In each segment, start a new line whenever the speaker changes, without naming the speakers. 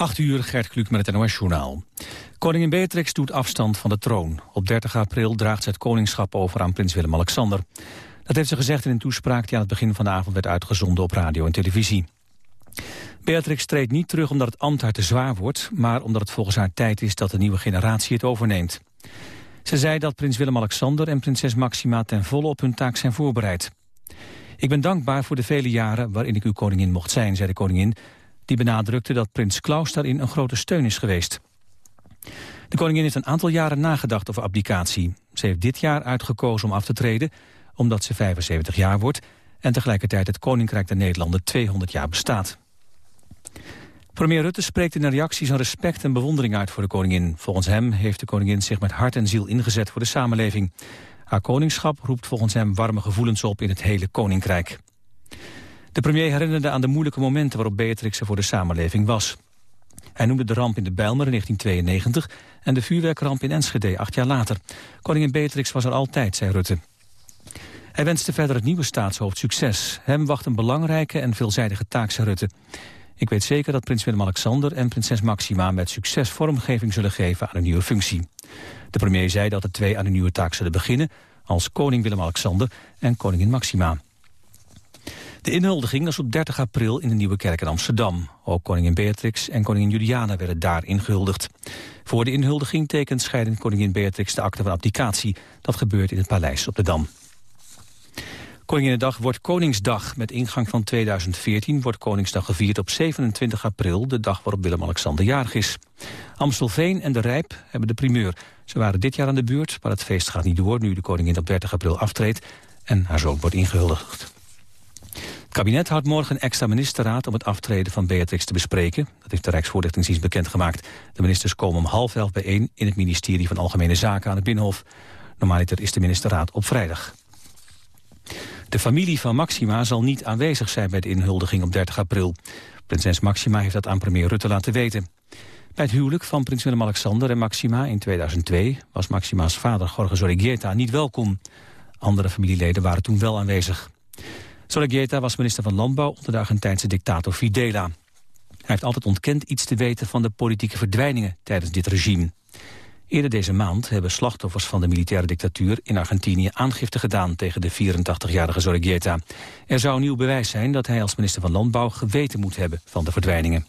8 uur, Gert Kluk met het NOS-journaal. Koningin Beatrix doet afstand van de troon. Op 30 april draagt ze het koningschap over aan prins Willem-Alexander. Dat heeft ze gezegd in een toespraak die aan het begin van de avond werd uitgezonden op radio en televisie. Beatrix treedt niet terug omdat het ambt haar te zwaar wordt... maar omdat het volgens haar tijd is dat de nieuwe generatie het overneemt. Ze zei dat prins Willem-Alexander en prinses Maxima ten volle op hun taak zijn voorbereid. Ik ben dankbaar voor de vele jaren waarin ik uw koningin mocht zijn, zei de koningin... die benadrukte dat prins Klaus daarin een grote steun is geweest. De koningin heeft een aantal jaren nagedacht over abdicatie. Ze heeft dit jaar uitgekozen om af te treden, omdat ze 75 jaar wordt... en tegelijkertijd het Koninkrijk der Nederlanden 200 jaar bestaat. Premier Rutte spreekt in een reactie zijn respect en bewondering uit voor de koningin. Volgens hem heeft de koningin zich met hart en ziel ingezet voor de samenleving. Haar koningschap roept volgens hem warme gevoelens op in het hele koninkrijk. De premier herinnerde aan de moeilijke momenten waarop Beatrix er voor de samenleving was. Hij noemde de ramp in de Bijlmer in 1992 en de vuurwerkramp in Enschede acht jaar later. Koningin Beatrix was er altijd, zei Rutte. Hij wenste verder het nieuwe staatshoofd succes. Hem wacht een belangrijke en veelzijdige taak, zei Rutte. Ik weet zeker dat prins Willem-Alexander en prinses Maxima... met succes vormgeving zullen geven aan een nieuwe functie. De premier zei dat de twee aan een nieuwe taak zullen beginnen... als koning Willem-Alexander en koningin Maxima. De inhuldiging was op 30 april in de Nieuwe Kerk in Amsterdam. Ook koningin Beatrix en koningin Juliana werden daar ingehuldigd. Voor de inhuldiging tekent scheidend koningin Beatrix de akte van abdicatie. Dat gebeurt in het paleis op de Dam. Koninginnedag wordt Koningsdag. Met ingang van 2014 wordt Koningsdag gevierd op 27 april... de dag waarop Willem-Alexander jarig is. Amstelveen en De Rijp hebben de primeur. Ze waren dit jaar aan de beurt, maar het feest gaat niet door... nu de koningin op 30 april aftreedt en haar zoon wordt ingehuldigd. Het kabinet houdt morgen een extra ministerraad om het aftreden van Beatrix te bespreken. Dat heeft de Rijksvoorlichtingsdienst bekendgemaakt. De ministers komen om half elf bijeen in het ministerie van Algemene Zaken aan het Binnenhof. Normaaliter is de ministerraad op vrijdag. De familie van Maxima zal niet aanwezig zijn bij de inhuldiging op 30 april. Prinses Maxima heeft dat aan premier Rutte laten weten. Bij het huwelijk van prins Willem-Alexander en Maxima in 2002... was Maxima's vader Jorge Zorregieta niet welkom. Andere familieleden waren toen wel aanwezig. Zorregieta was minister van Landbouw onder de Argentijnse dictator Fidela. Hij heeft altijd ontkend iets te weten van de politieke verdwijningen tijdens dit regime. Eerder deze maand hebben slachtoffers van de militaire dictatuur in Argentinië aangifte gedaan tegen de 84-jarige Zorregieta. Er zou nieuw bewijs zijn dat hij als minister van Landbouw geweten moet hebben van de verdwijningen.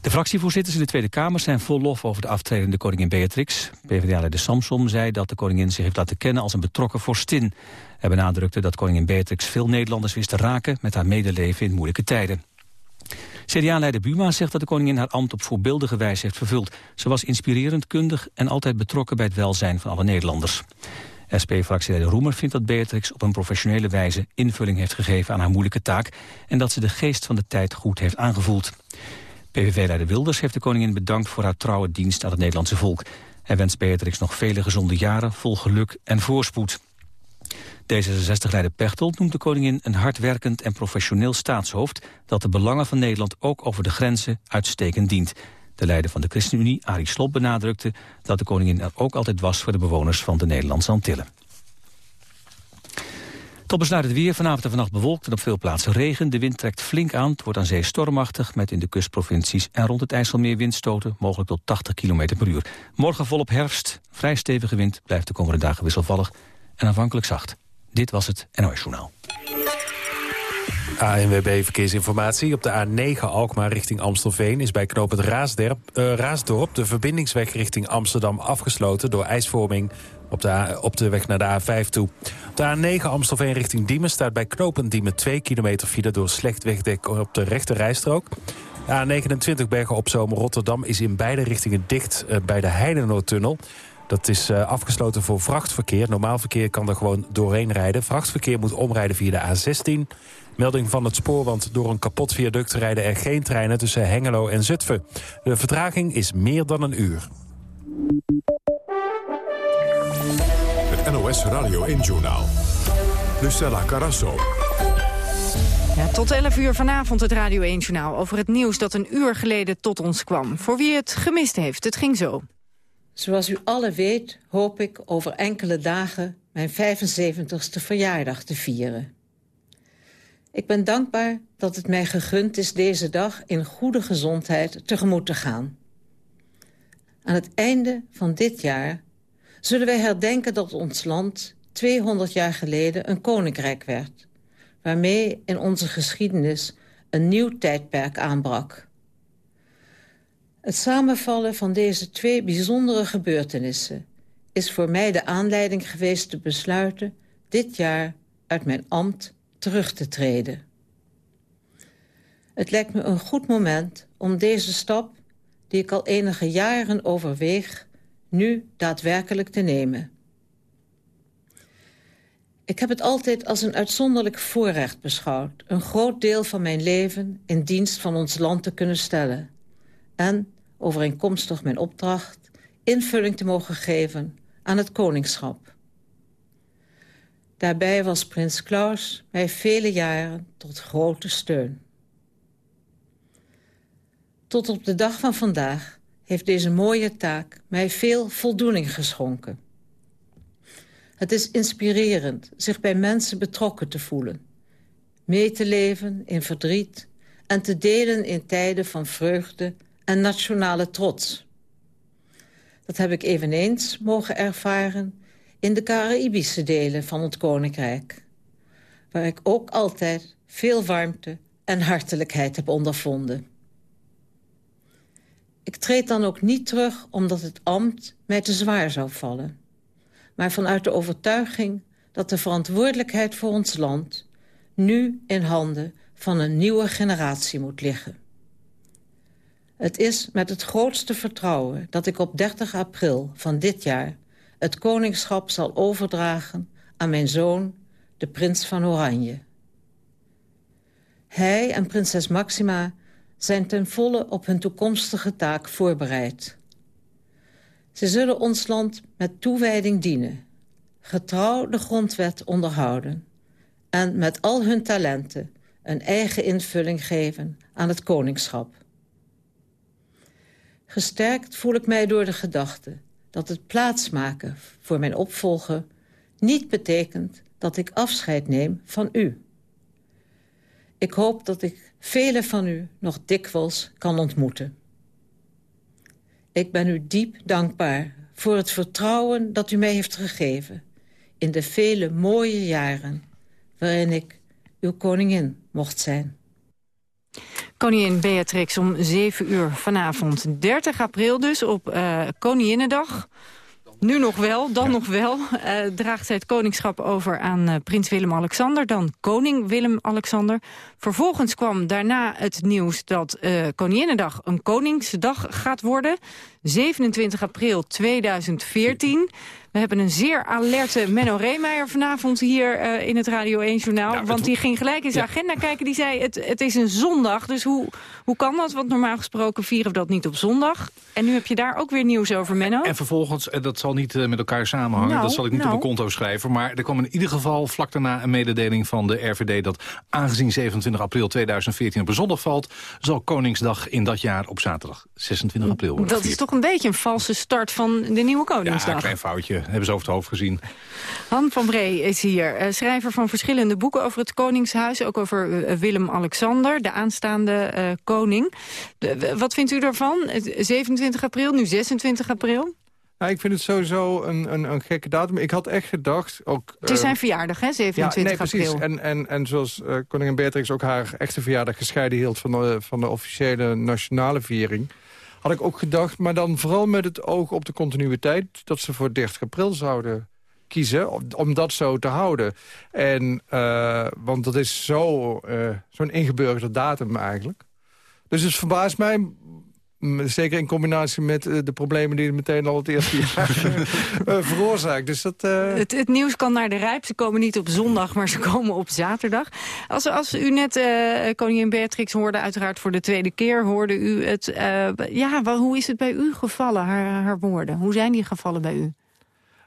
De fractievoorzitters in de Tweede Kamer zijn vol lof over de aftredende koningin Beatrix. PvdA-leider Samsom zei dat de koningin zich heeft laten kennen als een betrokken vorstin. Hij benadrukte dat koningin Beatrix veel Nederlanders wist te raken met haar medeleven in moeilijke tijden. CDA-leider Buma zegt dat de koningin haar ambt op voorbeeldige wijze heeft vervuld. Ze was inspirerend, kundig en altijd betrokken bij het welzijn van alle Nederlanders. SP-fractieleider Roemer vindt dat Beatrix op een professionele wijze invulling heeft gegeven aan haar moeilijke taak en dat ze de geest van de tijd goed heeft aangevoeld. PVV-leider Wilders heeft de koningin bedankt voor haar trouwe dienst aan het Nederlandse volk. Hij wenst Beatrix nog vele gezonde jaren vol geluk en voorspoed. D66-leider Pechtold noemt de koningin een hardwerkend en professioneel staatshoofd... dat de belangen van Nederland ook over de grenzen uitstekend dient. De leider van de ChristenUnie, Arie Slob, benadrukte... dat de koningin er ook altijd was voor de bewoners van de Nederlandse Antillen. Tot besluit het weer. Vanavond en vannacht bewolkt en op veel plaatsen regen. De wind trekt flink aan. Het wordt aan zee stormachtig met in de kustprovincies en rond het IJsselmeer windstoten, mogelijk tot 80 km per uur. Morgen volop herfst. Vrij stevige wind blijft de komende dagen wisselvallig en aanvankelijk zacht. Dit was het NOS Journaal.
ANWB Verkeersinformatie. Op de A9 Alkmaar richting Amstelveen is bij knoop het Raasderp, uh, Raasdorp... de verbindingsweg richting Amsterdam afgesloten door ijsvorming op de, op de weg naar de A5 toe. Op de A9 Amstelveen richting Diemen staat bij knooppunt Diemen 2 kilometer file door slecht wegdek op de rechte rijstrook. De A29 Bergen op Zomer Rotterdam is in beide richtingen dicht uh, bij de Heidenoordtunnel. Dat is uh, afgesloten voor vrachtverkeer. Normaal verkeer kan er gewoon doorheen rijden. Vrachtverkeer moet omrijden via de A16. Melding van het spoor, want door een kapot viaduct rijden er geen treinen tussen Hengelo en Zutphen. De vertraging is meer dan een uur.
Het NOS Radio 1-journaal. Lucella Carasso.
Ja, tot 11 uur vanavond het Radio 1-journaal over het nieuws dat een uur geleden tot ons kwam. Voor wie het gemist heeft, het ging zo.
Zoals u alle weet hoop ik over enkele dagen mijn 75ste verjaardag te vieren. Ik ben dankbaar dat het mij gegund is deze dag in goede gezondheid tegemoet te gaan. Aan het einde van dit jaar zullen wij herdenken dat ons land 200 jaar geleden een koninkrijk werd, waarmee in onze geschiedenis een nieuw tijdperk aanbrak. Het samenvallen van deze twee bijzondere gebeurtenissen is voor mij de aanleiding geweest te besluiten dit jaar uit mijn ambt terug te treden. Het lijkt me een goed moment om deze stap, die ik al enige jaren overweeg, nu daadwerkelijk te nemen. Ik heb het altijd als een uitzonderlijk voorrecht beschouwd... een groot deel van mijn leven in dienst van ons land te kunnen stellen. En, overeenkomstig mijn opdracht, invulling te mogen geven aan het koningschap. Daarbij was prins Klaus mij vele jaren tot grote steun. Tot op de dag van vandaag heeft deze mooie taak mij veel voldoening geschonken. Het is inspirerend zich bij mensen betrokken te voelen. Mee te leven in verdriet en te delen in tijden van vreugde en nationale trots. Dat heb ik eveneens mogen ervaren in de Caraïbische delen van het Koninkrijk. Waar ik ook altijd veel warmte en hartelijkheid heb ondervonden. Ik treed dan ook niet terug omdat het ambt mij te zwaar zou vallen. Maar vanuit de overtuiging dat de verantwoordelijkheid voor ons land... nu in handen van een nieuwe generatie moet liggen. Het is met het grootste vertrouwen dat ik op 30 april van dit jaar... het koningschap zal overdragen aan mijn zoon, de prins van Oranje. Hij en prinses Maxima zijn ten volle op hun toekomstige taak voorbereid. Ze zullen ons land met toewijding dienen, getrouw de grondwet onderhouden... en met al hun talenten een eigen invulling geven aan het koningschap. Gesterkt voel ik mij door de gedachte dat het plaatsmaken voor mijn opvolger... niet betekent dat ik afscheid neem van u. Ik hoop dat ik velen van u nog dikwijls kan ontmoeten. Ik ben u diep dankbaar voor het vertrouwen dat u mij heeft gegeven... in de vele mooie jaren waarin ik uw koningin mocht zijn.
Koningin Beatrix om 7 uur vanavond. 30 april dus op uh, Koninginnedag. Nu nog wel, dan nog wel. Uh, draagt zij het koningschap over aan uh, prins Willem-Alexander. Dan koning Willem-Alexander. Vervolgens kwam daarna het nieuws dat uh, Koninginnedag een Koningsdag gaat worden. 27 april 2014. We hebben een zeer alerte Menno Reemeijer vanavond hier uh, in het Radio 1-journaal. Nou, want die ging gelijk in zijn ja. agenda kijken. Die zei, het, het is een zondag, dus hoe, hoe kan dat? Want normaal gesproken vieren we dat niet op zondag. En nu heb je daar ook weer nieuws over, Menno.
En vervolgens, dat zal niet uh, met elkaar samenhangen. Nou, dat zal ik niet nou. op mijn konto schrijven. Maar er kwam in ieder geval vlak daarna een mededeling van de RVD... dat aangezien 27 april 2014 op een zondag valt... zal Koningsdag in dat jaar op zaterdag 26 april worden
Dat gevierd. is toch een beetje een valse start van de nieuwe Koningsdag.
Ja, een klein foutje hebben ze over het hoofd gezien.
Han van Bree is hier, uh, schrijver van verschillende boeken over het Koningshuis. Ook over uh, Willem-Alexander, de aanstaande uh, koning. De, wat vindt u daarvan? 27 april, nu 26 april?
Nou, ik vind het sowieso een, een, een, gekke datum. Ik had echt gedacht... Ook,
het is zijn verjaardag, hè? 27
ja, nee,
april.
precies. En, en, en zoals uh, koningin Beatrix ook haar echte verjaardag gescheiden hield... van de, van de officiële nationale viering had ik ook gedacht. Maar dan vooral met het oog op de continuïteit... dat ze voor 30 april zouden kiezen, om, dat zo te houden. En, uh, want dat is zo, uh, zo'n ingeburgerde datum eigenlijk. Dus het verbaast mij Zeker in combinatie met uh, de problemen die het meteen al het eerste jaar uh, veroorzaakt. Dus dat, uh...
het, het, nieuws kan naar de rijp. Ze komen niet op zondag, maar ze komen op zaterdag. Als, als u net koningin Beatrix hoorde, uiteraard voor de tweede keer... hoorde u het... ja, hoe is het bij u gevallen, haar, haar woorden? Hoe zijn die gevallen bij u?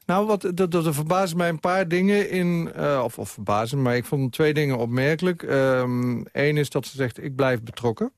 Nou, wat, dat, dat verbazen mij een paar dingen in... of, of verbazen, maar ik vond twee dingen opmerkelijk. Eén um, is dat ze zegt, ik blijf betrokken.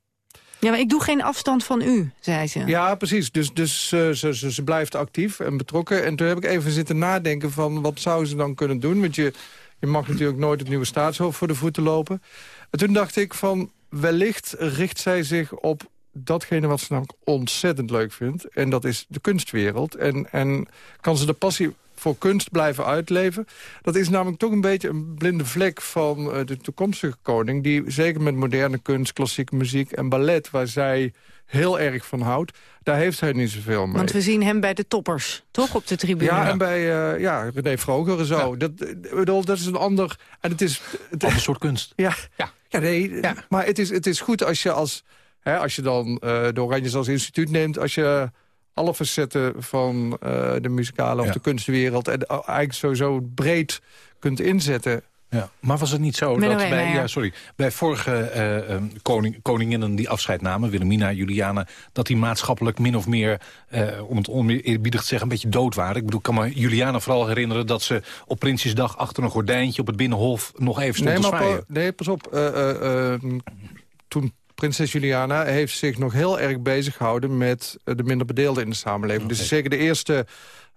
Ja, maar ik doe geen afstand van u, zei ze.
Ja, precies. Dus, dus uh, ze, ze, ze blijft actief en betrokken. En toen heb ik even zitten nadenken van wat zou ze dan kunnen doen. Want je, Je mag natuurlijk nooit het nieuwe staatshoofd voor de voeten lopen. En toen dacht ik van, wellicht richt zij zich op datgene wat ze namelijk ontzettend leuk vindt. En dat is de kunstwereld. En, en kan ze de passie voor kunst blijven uitleven. Dat is namelijk toch een beetje een blinde vlek van uh, de toekomstige koning... die zeker met moderne kunst, klassieke muziek en ballet... waar zij heel erg van houdt, daar heeft hij niet zoveel mee.
Want we zien hem bij de toppers, toch, op de tribune?
Ja, en bij uh, ja, René Vroger en zo. Dat, bedoel, dat is een ander... En het is,
het, ander soort kunst.
Ja, ja. ja nee, ja. maar het is, het is goed als je als... Hè, als je dan uh, de Oranjes als instituut neemt... als je alle facetten van uh, de muzikale of de kunstwereld... en eigenlijk sowieso breed kunt inzetten...
Ja, maar was het niet zo dat bij, ja, sorry, bij vorige uh, koning, koninginnen die afscheid namen... Wilhelmina, Juliana, dat die maatschappelijk min of meer... Uh, om het oneerbiedig te zeggen, een beetje dood waren? Ik bedoel, ik kan me Juliana vooral herinneren... dat ze op Prinsjesdag achter een gordijntje op het Binnenhof... nog even stond
nee,
te maar,
Nee, pas op. Ehm, toen prinses Juliana heeft zich nog heel erg bezig gehouden... met de minder bedeelden in de samenleving. Dus zeker de eerste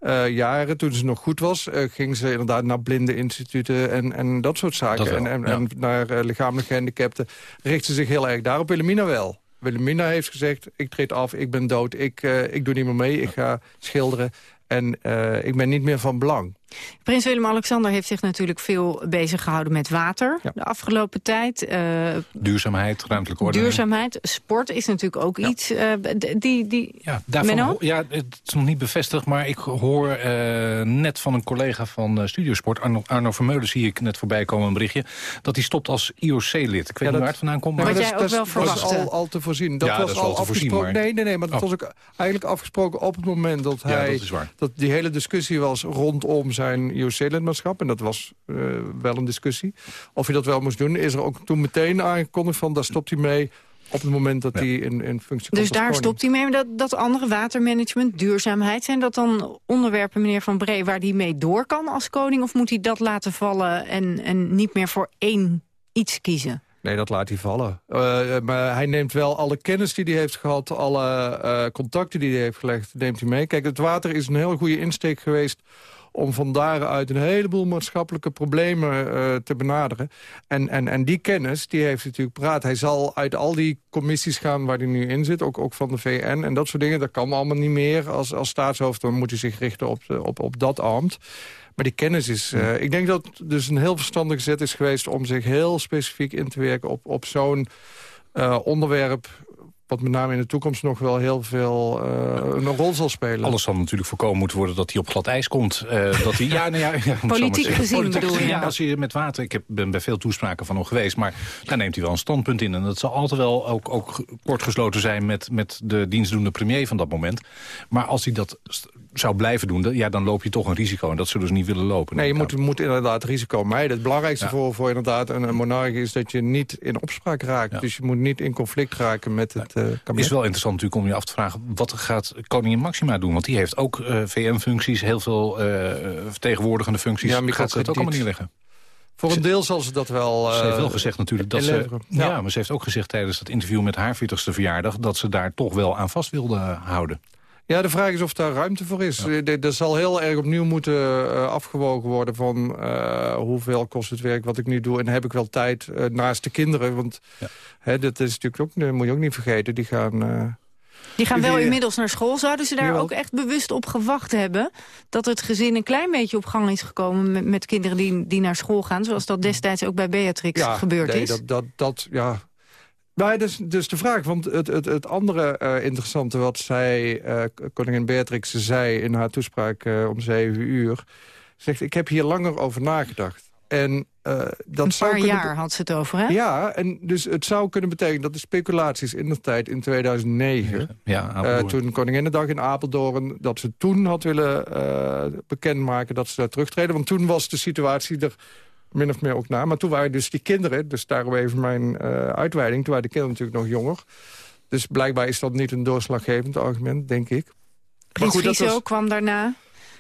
uh, jaren, toen ze nog goed was... Uh, ging ze inderdaad naar blinde instituten en, en dat soort zaken. en, en, en, naar uh, lichamelijk gehandicapten. Richtte zich heel erg daarop. Wilhelmina wel. Wilhelmina heeft gezegd, ik treed af, ik ben dood, ik, ik doe niet meer mee, ik ga schilderen. En ik ben niet meer van belang.
Prins Willem-Alexander heeft zich natuurlijk veel bezig gehouden met water de afgelopen tijd. Uh,
duurzaamheid, ruimtelijke orde.
Duurzaamheid, sport is natuurlijk ook iets. Uh, die, die,
ja, daarvan, ja, het is nog niet bevestigd, maar ik hoor net van een collega van Studiosport, Arno, Arno Vermeulen, zie ik net voorbij komen een berichtje, dat hij stopt als IOC-lid. Ik weet niet waar het vandaan komt.
Maar, maar jij ook wel.
Dat was al, al te voorzien. Dat
ja,
was
dat is al
te
voorzien. Maar...
Nee, nee, nee, maar dat oh. was ook eigenlijk afgesproken op het moment dat hij...
Ja, dat is waar
dat die hele discussie was rondom zijn IOC-lidmaatschap. En dat was uh, wel een discussie. Of hij dat wel moest doen, is er ook toen meteen aangekondigd van... daar stopt hij mee op het moment dat ja. hij in, in functie komt
Dus daar stopt hij mee. Dat, dat andere watermanagement, duurzaamheid... zijn dat dan onderwerpen, meneer Van Bree, waar hij mee door kan als koning? Of moet hij dat laten vallen en, en niet meer voor één iets kiezen?
Nee, dat laat hij vallen. Uh, maar hij neemt wel alle kennis die hij heeft gehad... alle uh, contacten die hij heeft gelegd, neemt hij mee. Kijk, het water is een heel goede insteek geweest om van daaruit een heleboel maatschappelijke problemen uh, te benaderen. En, en, en die kennis, die heeft natuurlijk praat. Hij zal uit al die commissies gaan waar hij nu in zit, ook, ook van de VN en dat soort dingen. Dat kan allemaal niet meer als, als staatshoofd. Dan moet hij zich richten op, op, op dat ambt. Maar die kennis is... Uh, ik denk dat het dus een heel verstandige zet is geweest... om zich heel specifiek in te werken op, op zo'n uh, onderwerp wat met name in de toekomst nog wel heel veel uh, een rol zal spelen.
Alles zal natuurlijk voorkomen moeten worden dat hij op glad ijs komt. Uh, dat hij, ja, nou ja, ja,
Politiek gezien Politiek bedoel je?
Ja, als je met water, ik heb, ben bij veel toespraken van hem geweest... maar daar neemt hij wel een standpunt in. En dat zal altijd wel ook, ook kort gesloten zijn met, met de dienstdoende premier van dat moment. Maar als hij dat zou blijven doen, ja, dan loop je toch een risico. En dat zullen ze niet willen lopen.
Nee, je moet, moet inderdaad risico mijden. Het belangrijkste ja. voor, voor inderdaad een, een monarch is dat je niet in opspraak raakt. Ja. Dus je moet niet in conflict raken met het uh,
kabinet. is wel interessant natuurlijk om je af te vragen... wat gaat koningin Maxima doen? Want die heeft ook uh, VM-functies, heel veel uh, vertegenwoordigende functies. Ja, gaat ze het ook allemaal neerleggen?
Voor een deel zal ze dat wel...
Ze heeft wel gezegd natuurlijk dat ze... Ja. ja, maar ze heeft ook gezegd tijdens dat interview met haar 40ste verjaardag... dat ze daar toch wel aan vast wilde houden.
Ja, de vraag is of daar ruimte voor is. Ja. Er zal heel erg opnieuw moeten uh, afgewogen worden van uh, hoeveel kost het werk wat ik nu doe. En heb ik wel tijd uh, naast de kinderen. Want ja. hè, dat is natuurlijk ook, dat moet je ook niet vergeten. Die gaan...
die gaan wel inmiddels naar school. Zouden ze daar ook echt bewust op gewacht hebben? Dat het gezin een klein beetje op gang is gekomen met, met kinderen die, die naar school gaan. Zoals dat destijds ook bij Beatrix
ja,
gebeurd
nee,
is.
Dat, dat, dat, ja, Nee, dus, dus de vraag, want het, het, het andere uh, interessante wat zij, uh, koningin Beatrix zei in haar toespraak uh, om zeven uur, zegt, ik heb hier langer over nagedacht. En, uh, dat
een
zou
paar jaar had ze het over, hè?
Ja, en dus het zou kunnen betekenen dat de speculaties in de tijd in 2009...
Ja,
uh, toen Koninginnedag in Apeldoorn... dat ze toen had willen uh, bekendmaken dat ze daar terugtreden. Want toen was de situatie er min of meer ook na. Maar toen waren dus die kinderen, dus daarom even mijn uh, uitweiding... toen waren de kinderen natuurlijk nog jonger. Dus blijkbaar is dat niet een doorslaggevend argument, denk ik.
Prins Friso was... kwam daarna.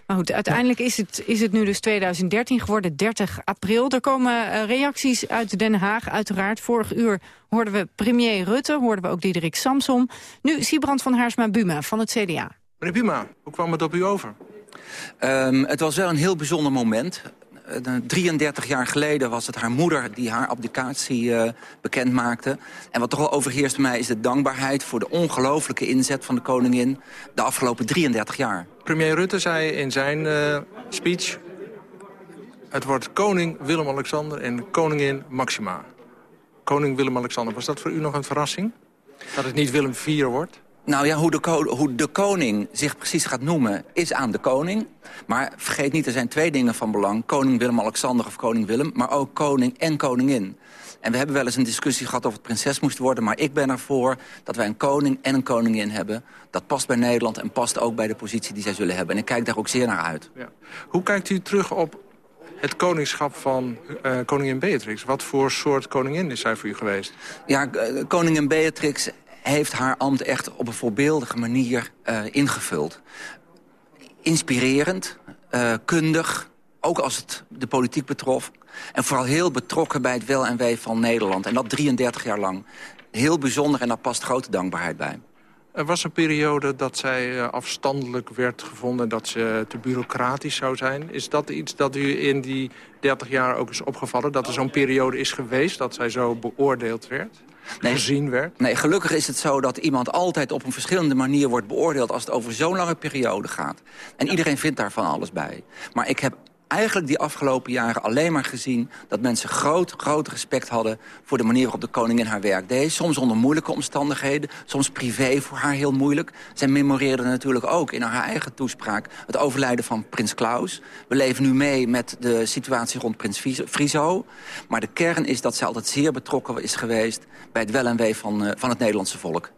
Maar goed, uiteindelijk is het, is het nu dus 2013 geworden, 30 april. Er komen uh, reacties uit Den Haag, uiteraard. Vorig uur hoorden we premier Rutte, hoorden we ook Diederik Samsom. Nu Siebrand van Haarsma-Buma van het CDA.
Meneer Buma, hoe kwam het op u over? Um, het was wel een heel bijzonder moment. 33 jaar geleden was het haar moeder die haar abdicatie bekend maakte. En wat toch wel overheerst bij mij is de dankbaarheid... voor de ongelooflijke inzet van de koningin de afgelopen 33 jaar.
Premier Rutte zei in zijn speech... het wordt koning Willem-Alexander en koningin Maxima. Koning Willem-Alexander, was dat voor u nog een verrassing? Dat het niet Willem IV wordt?
Nou ja, hoe de, hoe de, koning zich precies gaat noemen is aan de koning. Maar vergeet niet, er zijn twee dingen van belang. Koning Willem-Alexander of koning Willem, maar ook koning en koningin. En we hebben wel eens een discussie gehad of het prinses moest worden... maar ik ben ervoor dat wij een koning en een koningin hebben. Dat past bij Nederland en past ook bij de positie die zij zullen hebben. En ik kijk daar ook zeer naar uit. Ja.
Hoe kijkt u terug op het koningschap van uh, koningin Beatrix? Wat voor soort koningin is zij voor u geweest?
Ja, eh, koningin Beatrix heeft haar ambt echt op een voorbeeldige manier uh, ingevuld. Inspirerend, uh, kundig, ook als het de politiek betrof. En vooral heel betrokken bij het wel en wee van Nederland. En dat 33 jaar lang. Heel bijzonder en daar past grote dankbaarheid bij.
Er was een periode dat zij uh, afstandelijk werd gevonden... dat ze te bureaucratisch zou zijn. Is dat iets dat u in die 30 jaar ook is opgevallen? Dat er zo'n periode is geweest dat zij zo beoordeeld werd? Nee, gezien werd?
Nee, gelukkig is het zo dat iemand altijd op een verschillende manier wordt beoordeeld... als het over zo'n lange periode gaat. En iedereen vindt daar van alles bij. Maar ik heb eigenlijk die afgelopen jaren alleen maar gezien... dat mensen groot, groot respect hadden voor de manier waarop de koningin haar werk deed. Soms onder moeilijke omstandigheden, soms privé voor haar heel moeilijk. Zij memoreerde natuurlijk ook in haar eigen toespraak... het overlijden van prins Klaus. We leven nu mee met de situatie rond prins Friso. Maar de kern is dat zij altijd zeer betrokken is geweest... bij het wel en wee van, uh, van het Nederlandse volk.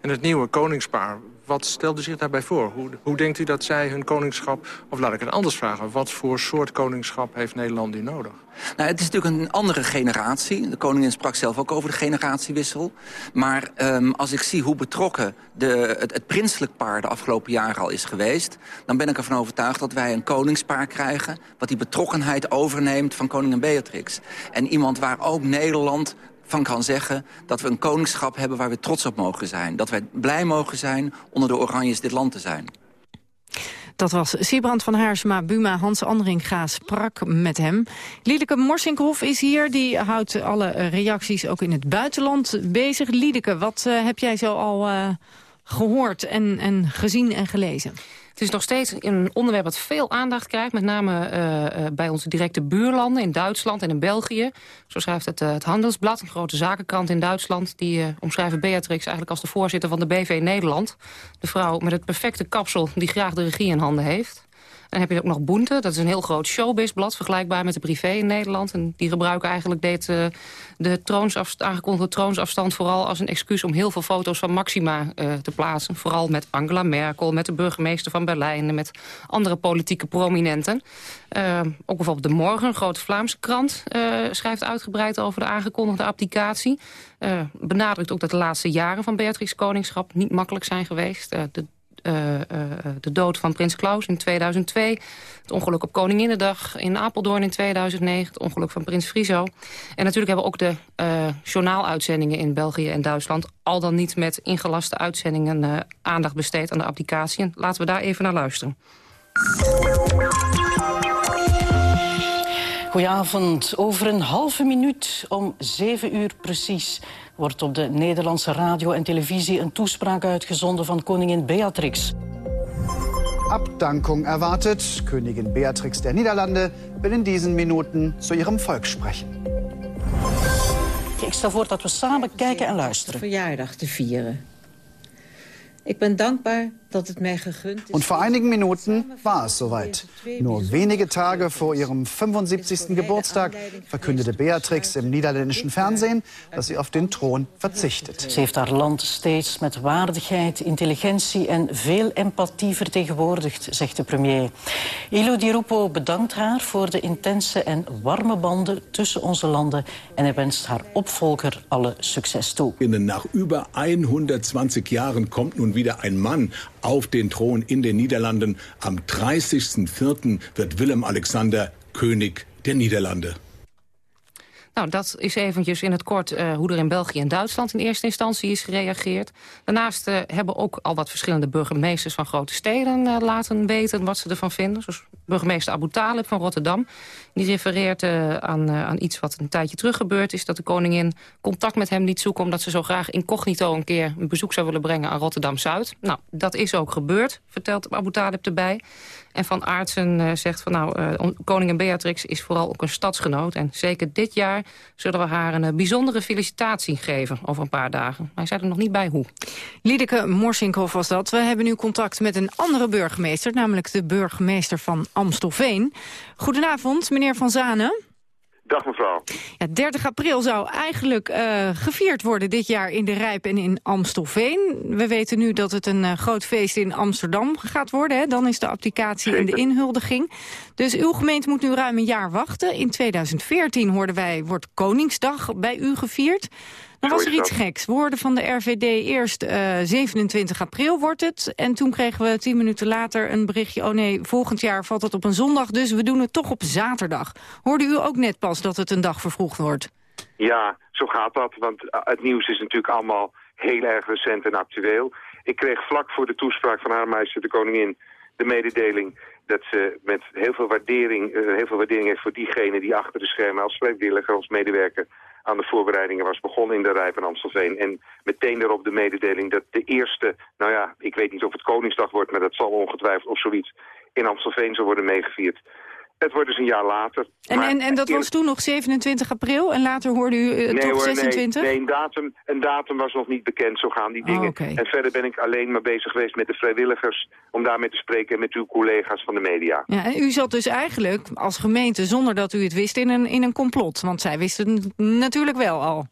En het nieuwe koningspaar, wat stelde zich daarbij voor? Hoe, hoe denkt u dat zij hun koningschap... of laat ik het anders vragen... wat voor soort koningschap heeft Nederland nu nodig?
Nou, het is natuurlijk een andere generatie. De koningin sprak zelf ook over de generatiewissel. Maar um, als ik zie hoe betrokken de, het, het prinselijk paar de afgelopen jaren al is geweest... dan ben ik ervan overtuigd dat wij een koningspaar krijgen... wat die betrokkenheid overneemt van koningin Beatrix. En iemand waar ook Nederland van kan zeggen dat we een koningschap hebben waar we trots op mogen zijn. Dat wij blij mogen zijn onder de Oranjes dit land te zijn.
Dat was Siebrand van Haarsma, Buma, Hans Andringa sprak met hem. Liedeke Morsinkhoff is hier, die houdt alle reacties ook in het buitenland bezig. Liedeke, wat uh, heb jij zo al uh, gehoord en, en gezien en gelezen?
Het is nog steeds een onderwerp dat veel aandacht krijgt. Met name uh, bij onze directe buurlanden in Duitsland en in België. Zo schrijft het, uh, het Handelsblad, een grote zakenkrant in Duitsland. Die uh, omschrijven Beatrix eigenlijk als de voorzitter van de BV Nederland. De vrouw met het perfecte kapsel die graag de regie in handen heeft. Dan heb je ook nog Boente, dat is een heel groot showbizblad... vergelijkbaar met de privé in Nederland. En die gebruiken eigenlijk uh, de aangekondigde troonsafstand... vooral als een excuus om heel veel foto's van Maxima uh, te plaatsen. Vooral met Angela Merkel, met de burgemeester van Berlijn... en met andere politieke prominenten. Uh, ook bijvoorbeeld De Morgen, een grote Vlaamse krant... schrijft uitgebreid over de aangekondigde abdicatie. benadrukt ook dat de laatste jaren van Beatrix Koningschap... niet makkelijk zijn geweest. de de dood van prins Klaus in 2002. Het ongeluk op Koninginnedag in Apeldoorn in 2009. Het ongeluk van prins Friso. En natuurlijk hebben we ook de uh, journaaluitzendingen in België en Duitsland... al dan niet met ingelaste uitzendingen aandacht besteed aan de abdicatie. En laten we daar even naar luisteren.
Goedenavond. Over een halve minuut om zeven uur precies wordt op de Nederlandse radio en televisie een toespraak uitgezonden van koningin Beatrix.
Abdankung erwartet. Königin Beatrix der Niederlande will in diesen Minuten zu ihrem Volk sprechen.
Ik stel voor dat we samen kijken en luisteren.
Verjaardag te vieren. Ik ben dankbaar dat het mij gegund ist.
Und vor einigen Minuten war es soweit. Nur wenige Tage vor ihrem 75. Geburtstag verkündete Beatrix im niederländischen Fernsehen, dass sie auf den Thron verzichtet.
Ze heeft haar land steeds met waardigheid, intelligentie en veel empathie vertegenwoordigd, zegt de premier. Ilo Di Rupo bedankt haar voor de intense en warme banden tussen onze landen en hij wenst haar opvolger alle succes toe.
Nach über 120 Jahren kommt nun wieder ein Mann auf den Thron in den Niederlanden. Am 30.04. wird Willem-Alexander König der Niederlande.
Nou, dat is eventjes in het kort uh, hoe er in België en Duitsland in eerste instantie is gereageerd. Daarnaast uh, hebben ook al wat verschillende burgemeesters van grote steden uh, laten weten wat ze ervan vinden. Burgemeester Abu Talib van Rotterdam. Die refereert aan, aan iets wat een tijdje terug gebeurd is... dat de koningin contact met hem liet zoeken... omdat ze zo graag incognito een keer een bezoek zou willen brengen aan Rotterdam-Zuid. Nou, dat is ook gebeurd, vertelt Abu Talib erbij. En Van Aartsen uh, zegt van nou, uh, koningin Beatrix is vooral ook een stadsgenoot. En zeker dit jaar zullen we haar een uh, bijzondere felicitatie geven over een paar dagen. Hij zei er nog niet bij hoe.
Liedeke Morsinkhoff was dat. We hebben nu contact met een andere burgemeester, namelijk de burgemeester van Amstelveen. Goedenavond, meneer Van Zanen.
Dag mevrouw.
Ja, 30 april zou eigenlijk uh, gevierd worden dit jaar in de Rijp en in Amstelveen. We weten nu dat het een uh, groot feest in Amsterdam gaat worden. Hè? Dan is de applicatie en de inhuldiging. Dus uw gemeente moet nu ruim een jaar wachten. In 2014 hoorden wij, wordt Koningsdag bij u gevierd. Dan was er iets geks. We hoorden van de RVD eerst uh, 27 april wordt het. En toen kregen we tien minuten later een berichtje... oh nee, volgend jaar valt het op een zondag, dus we doen het toch op zaterdag. Hoorde u ook net pas dat het een dag vervroegd wordt?
Ja, zo gaat dat. Want het nieuws is natuurlijk allemaal heel erg recent en actueel. Ik kreeg vlak voor de toespraak van haar meisje de koningin de mededeling dat ze met heel veel waardering, uh, heel veel waardering heeft voor diegene die achter de schermen als vrijwilliger, als medewerker aan de voorbereidingen was begonnen in de Rijp en Amstelveen. En meteen erop de mededeling dat de eerste, nou ja, ik weet niet of het Koningsdag wordt, maar dat zal ongetwijfeld of zoiets in Amstelveen zal worden meegevierd. Het wordt dus een jaar later.
En, en, en dat was toen nog 27 april en later hoorde u uh,
nee,
toch
hoor,
26?
Nee, nee een, datum, een datum was nog niet bekend, zo gaan die dingen.
Oh, okay.
En verder ben ik alleen maar bezig geweest met de vrijwilligers... om daarmee te spreken met uw collega's van de media.
Ja, en u zat dus eigenlijk als gemeente, zonder dat u het wist, in een, in een complot. Want zij wisten het natuurlijk wel al.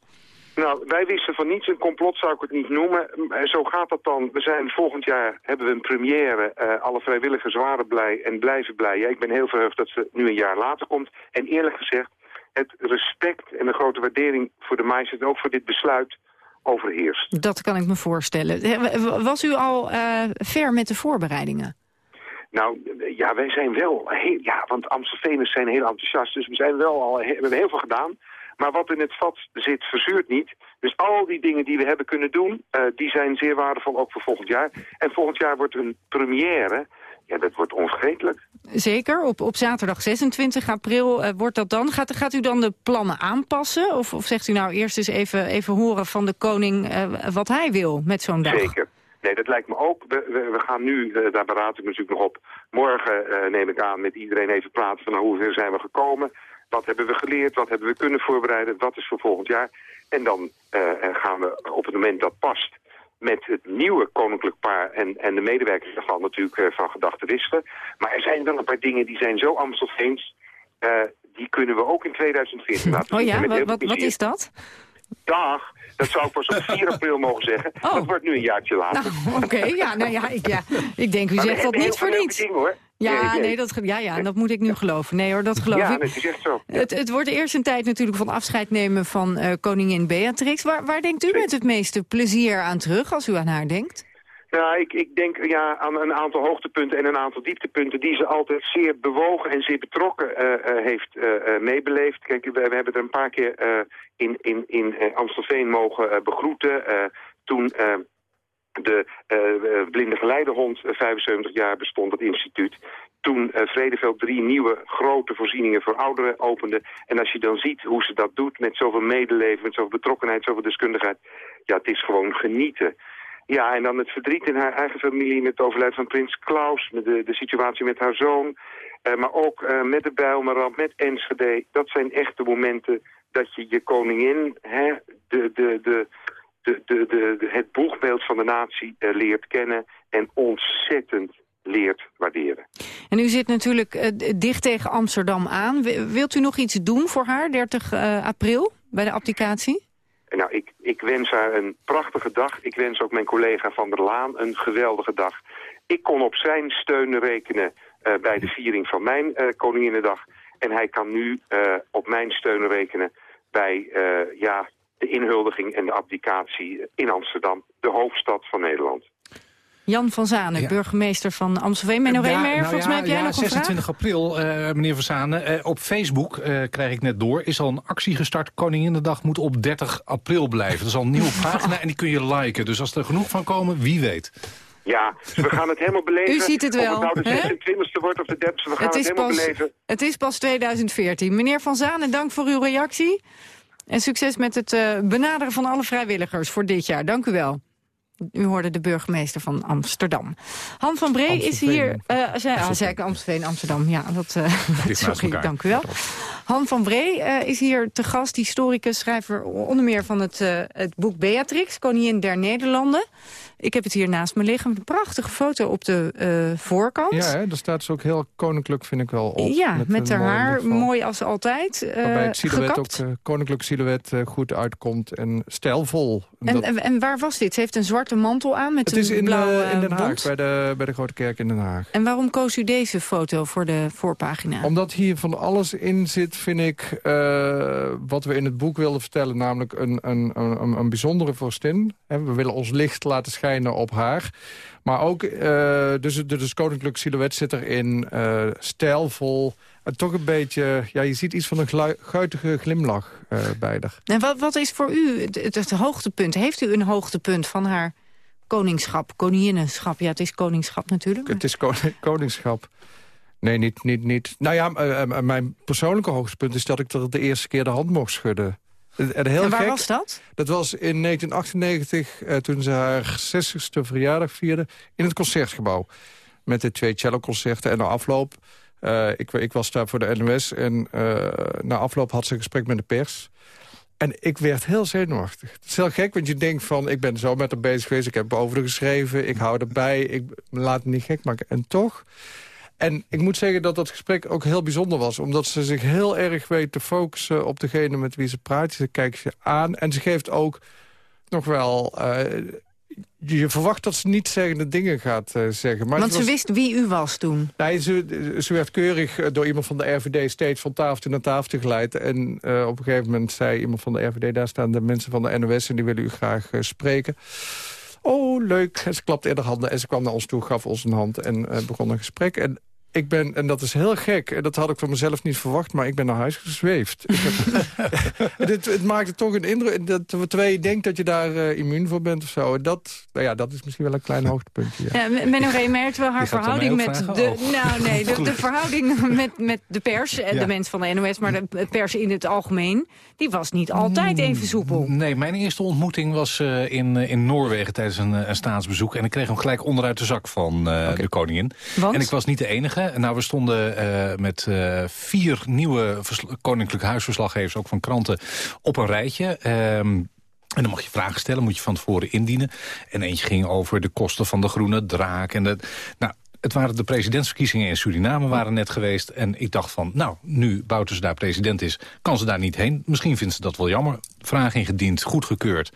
Nou, wij wisten van niets. Een complot zou ik het niet noemen. Zo gaat dat dan. We zijn volgend jaar hebben we een première. Uh, alle vrijwilligers waren blij en blijven blij. Ja, ik ben heel verheugd dat ze nu een jaar later komt. En eerlijk gezegd, het respect en de grote waardering voor de meisjes... en ook voor dit besluit overheerst.
Dat kan ik me voorstellen. Was u al uh, ver met de voorbereidingen?
Nou, ja, wij zijn wel... Heel, ja, want Amstelveners zijn heel enthousiast. Dus we zijn wel al... We hebben heel veel gedaan. Maar wat in het vat zit, verzuurt niet. Dus al die dingen die we hebben kunnen doen, uh, die zijn zeer waardevol ook voor volgend jaar. En volgend jaar wordt een première. Ja, dat wordt onvergetelijk.
Zeker, op, op zaterdag 26 april uh, wordt dat dan. Gaat, gaat u dan de plannen aanpassen? Of, of zegt u nou eerst eens even, even horen van de koning uh, wat hij wil met zo'n dag?
Zeker. Nee, dat lijkt me ook. We, we, we gaan nu, uh, daar beraad ik natuurlijk nog op. Morgen neem ik aan met iedereen even praten van nou, hoe ver zijn we gekomen. Wat hebben we geleerd? Wat hebben we kunnen voorbereiden? Wat is voor volgend jaar? En dan uh, gaan we op het moment dat past met het nieuwe koninklijk paar en, en de medewerkers daarvan natuurlijk uh, van gedachten wisselen. Maar er zijn wel een paar dingen die zijn zo Amstelveens, uh, die kunnen we ook in 2014 laten
zien. Oh ja, wat, wat, wat is dat?
Dag, dat zou ik pas op 4 april mogen zeggen. Oh. Dat wordt nu een jaartje later.
Nou, Oké, okay, ja, nou ja, ik, ja, ik denk u maar zegt dat niet voor niets.
Ding, hoor.
Ja, nee, dat, ja, ja, dat moet ik nu geloven. Nee hoor, dat geloof
ja,
ik.
Ja, dat is echt zo. Ja.
Het, het wordt eerst een tijd natuurlijk van afscheid nemen van uh, koningin Beatrix. Waar, waar denkt u met het meeste plezier aan terug als u aan haar denkt?
Ja, ik, ik denk ja, aan een aantal hoogtepunten en een aantal dieptepunten... die ze altijd zeer bewogen en zeer betrokken uh, uh, heeft uh, meebeleefd. Kijk, we, we, hebben er een paar keer in, in, in Amstelveen mogen begroeten. toen de uh, blinde geleidehond, uh, 75 jaar bestond het instituut. Toen Vredeveld drie nieuwe grote voorzieningen voor ouderen opende. En als je dan ziet hoe ze dat doet met zoveel medeleven, met zoveel betrokkenheid, zoveel deskundigheid. Ja, het is gewoon genieten. Ja, en dan het verdriet in haar eigen familie met het overlijden van prins Klaus. Met de, de situatie met haar zoon. Maar ook met de Bijlmerramp, met Enschede. Dat zijn echt de momenten dat je je koningin, hè, de, de, de, de, de, de, het boegbeeld van de natie uh, leert kennen en ontzettend leert waarderen.
En u zit natuurlijk uh, dicht tegen Amsterdam aan. Wilt u nog iets doen voor haar, 30 uh, april, bij de applicatie?
Nou, ik, ik wens haar een prachtige dag. Ik wens ook mijn collega Van der Laan een geweldige dag. Ik kon op zijn steun rekenen uh, bij de viering van mijn uh, Koninginnedag. En hij kan nu uh, op mijn steun rekenen bij ja, de inhuldiging en de abdicatie in Amsterdam, de hoofdstad van Nederland.
Jan van Zanen, ja. burgemeester van Amstelveen. Menno ja, nou volgens
ja,
mij heb jij
ja,
nog
26
een
april, uh, meneer van Zanen. Uh, op Facebook, uh, krijg ik net door, is al een actie gestart. Koninginnedag moet op 30 april blijven. Dat is al een nieuwe pagina en die kun je liken. Dus als er genoeg van komen, wie weet.
Ja, dus we gaan het helemaal beleven.
U ziet het wel.
Of het nou de 26e wordt of de 30 we gaan het, het helemaal
pas,
beleven.
Het is pas 2014. Meneer Van Zanen, dank voor uw reactie. En succes met het uh, benaderen van alle vrijwilligers voor dit jaar. Dank u wel. U hoorde de burgemeester van Amsterdam. Han van Bree is hier... Uh, zei, ah, zei ik Amstelveen, Amsterdam. Ja, dat, uh, sorry, dank u wel. Han van Bree uh, is hier te gast, historicus, schrijver onder meer van het, het boek Beatrix, Koningin der Nederlanden. Ik heb het hier naast me liggen. Een prachtige foto op de uh, voorkant.
Ja, hè, daar staat ze ook heel koninklijk, vind ik wel, op.
Ja, met, met haar haar, mooi als altijd. Uh,
Waarbij het silhouet ook, uh, koninklijk silhouet goed uitkomt en stijlvol.
En, dat... en, en, waar was dit? Ze heeft een zwarte mantel aan met
het
een
is in,
blauwe
in Den Haag, bij de, bij de Grote Kerk in Den Haag.
En waarom koos u deze foto voor de voorpagina?
Omdat hier van alles in zit, vind ik, wat we in het boek wilden vertellen. Namelijk een, een, een, een bijzondere vorstin. We willen ons licht laten schijnen op haar. Maar ook, uh, dus, dus koninklijk silhouet zit erin, uh, stijlvol. En toch een beetje, ja, je ziet iets van een guitige glimlach bij haar.
En wat, wat is voor u het, het, het, hoogtepunt? Heeft u een hoogtepunt van haar koningschap, koninginnenschap? Ja, het is koningschap natuurlijk.
Het is koningschap. Nee, niet, niet, niet. Nou ja, mijn persoonlijke hoogtepunt is dat ik er de eerste keer de hand mocht schudden.
En, heel en waar gek, was dat?
Dat was in 1998, uh, toen ze haar 60ste verjaardag vierde... in het Concertgebouw. Met de twee celloconcerten. En na afloop, uh, ik, ik, was daar voor de NOS... en uh, na afloop had ze een gesprek met de pers... En ik werd heel zenuwachtig. Het is heel gek, want je denkt van... ik ben zo met haar bezig geweest, ik heb over haar geschreven... ik hou erbij, ik laat me niet gek maken. En toch... En ik moet zeggen dat dat gesprek ook heel bijzonder was. Omdat ze zich heel erg weet te focussen op degene met wie ze praat. Ze kijkt ze aan en ze geeft ook nog wel... Uh, je verwacht dat ze niet zeggende dingen gaat uh, zeggen. Maar
Want ze
was...
wist wie u was toen?
Nee, ze, ze werd keurig door iemand van de RVD steeds van tafel naar tafel geleid. En uh, op een gegeven moment zei iemand van de RVD... daar staan de mensen van de NOS en die willen u graag spreken. Oh, leuk. En ze klapte in de handen en ze kwam naar ons toe, gaf ons een hand en begon een gesprek. En ik ben, en dat is heel gek, en dat had ik van mezelf niet verwacht... maar ik ben naar huis gezweefd. Ik heb, het, het maakte toch een indruk, dat, terwijl je denkt dat je daar uh, immuun voor bent of zo. Dat, nou ja, dat is misschien wel een klein hoogtepuntje. Ja.
Ja, Menno Reemer, terwijl haar verhouding met de, nou, nee, de, de, verhouding met, met de pers... en ja. de mensen van de NOS, maar de pers in het algemeen... die was niet altijd even soepel.
Nee, mijn eerste ontmoeting was uh, in, in Noorwegen tijdens een, een, staatsbezoek... en ik kreeg hem gelijk onderuit de zak van uh, okay. de koningin.
Want?
En ik was niet de enige. Nou, we stonden uh, met uh, vier nieuwe koninklijke huisverslaggevers... ook van kranten, op een rijtje... Um, en dan mag je vragen stellen, moet je van tevoren indienen. En eentje ging over de kosten van de groene draak. En de, nou, het waren de presidentsverkiezingen in Suriname waren net geweest. En ik dacht van, nou, nu Bouterse daar president is... kan ze daar niet heen. Misschien vindt ze dat wel jammer. Vraag ingediend, goedgekeurd.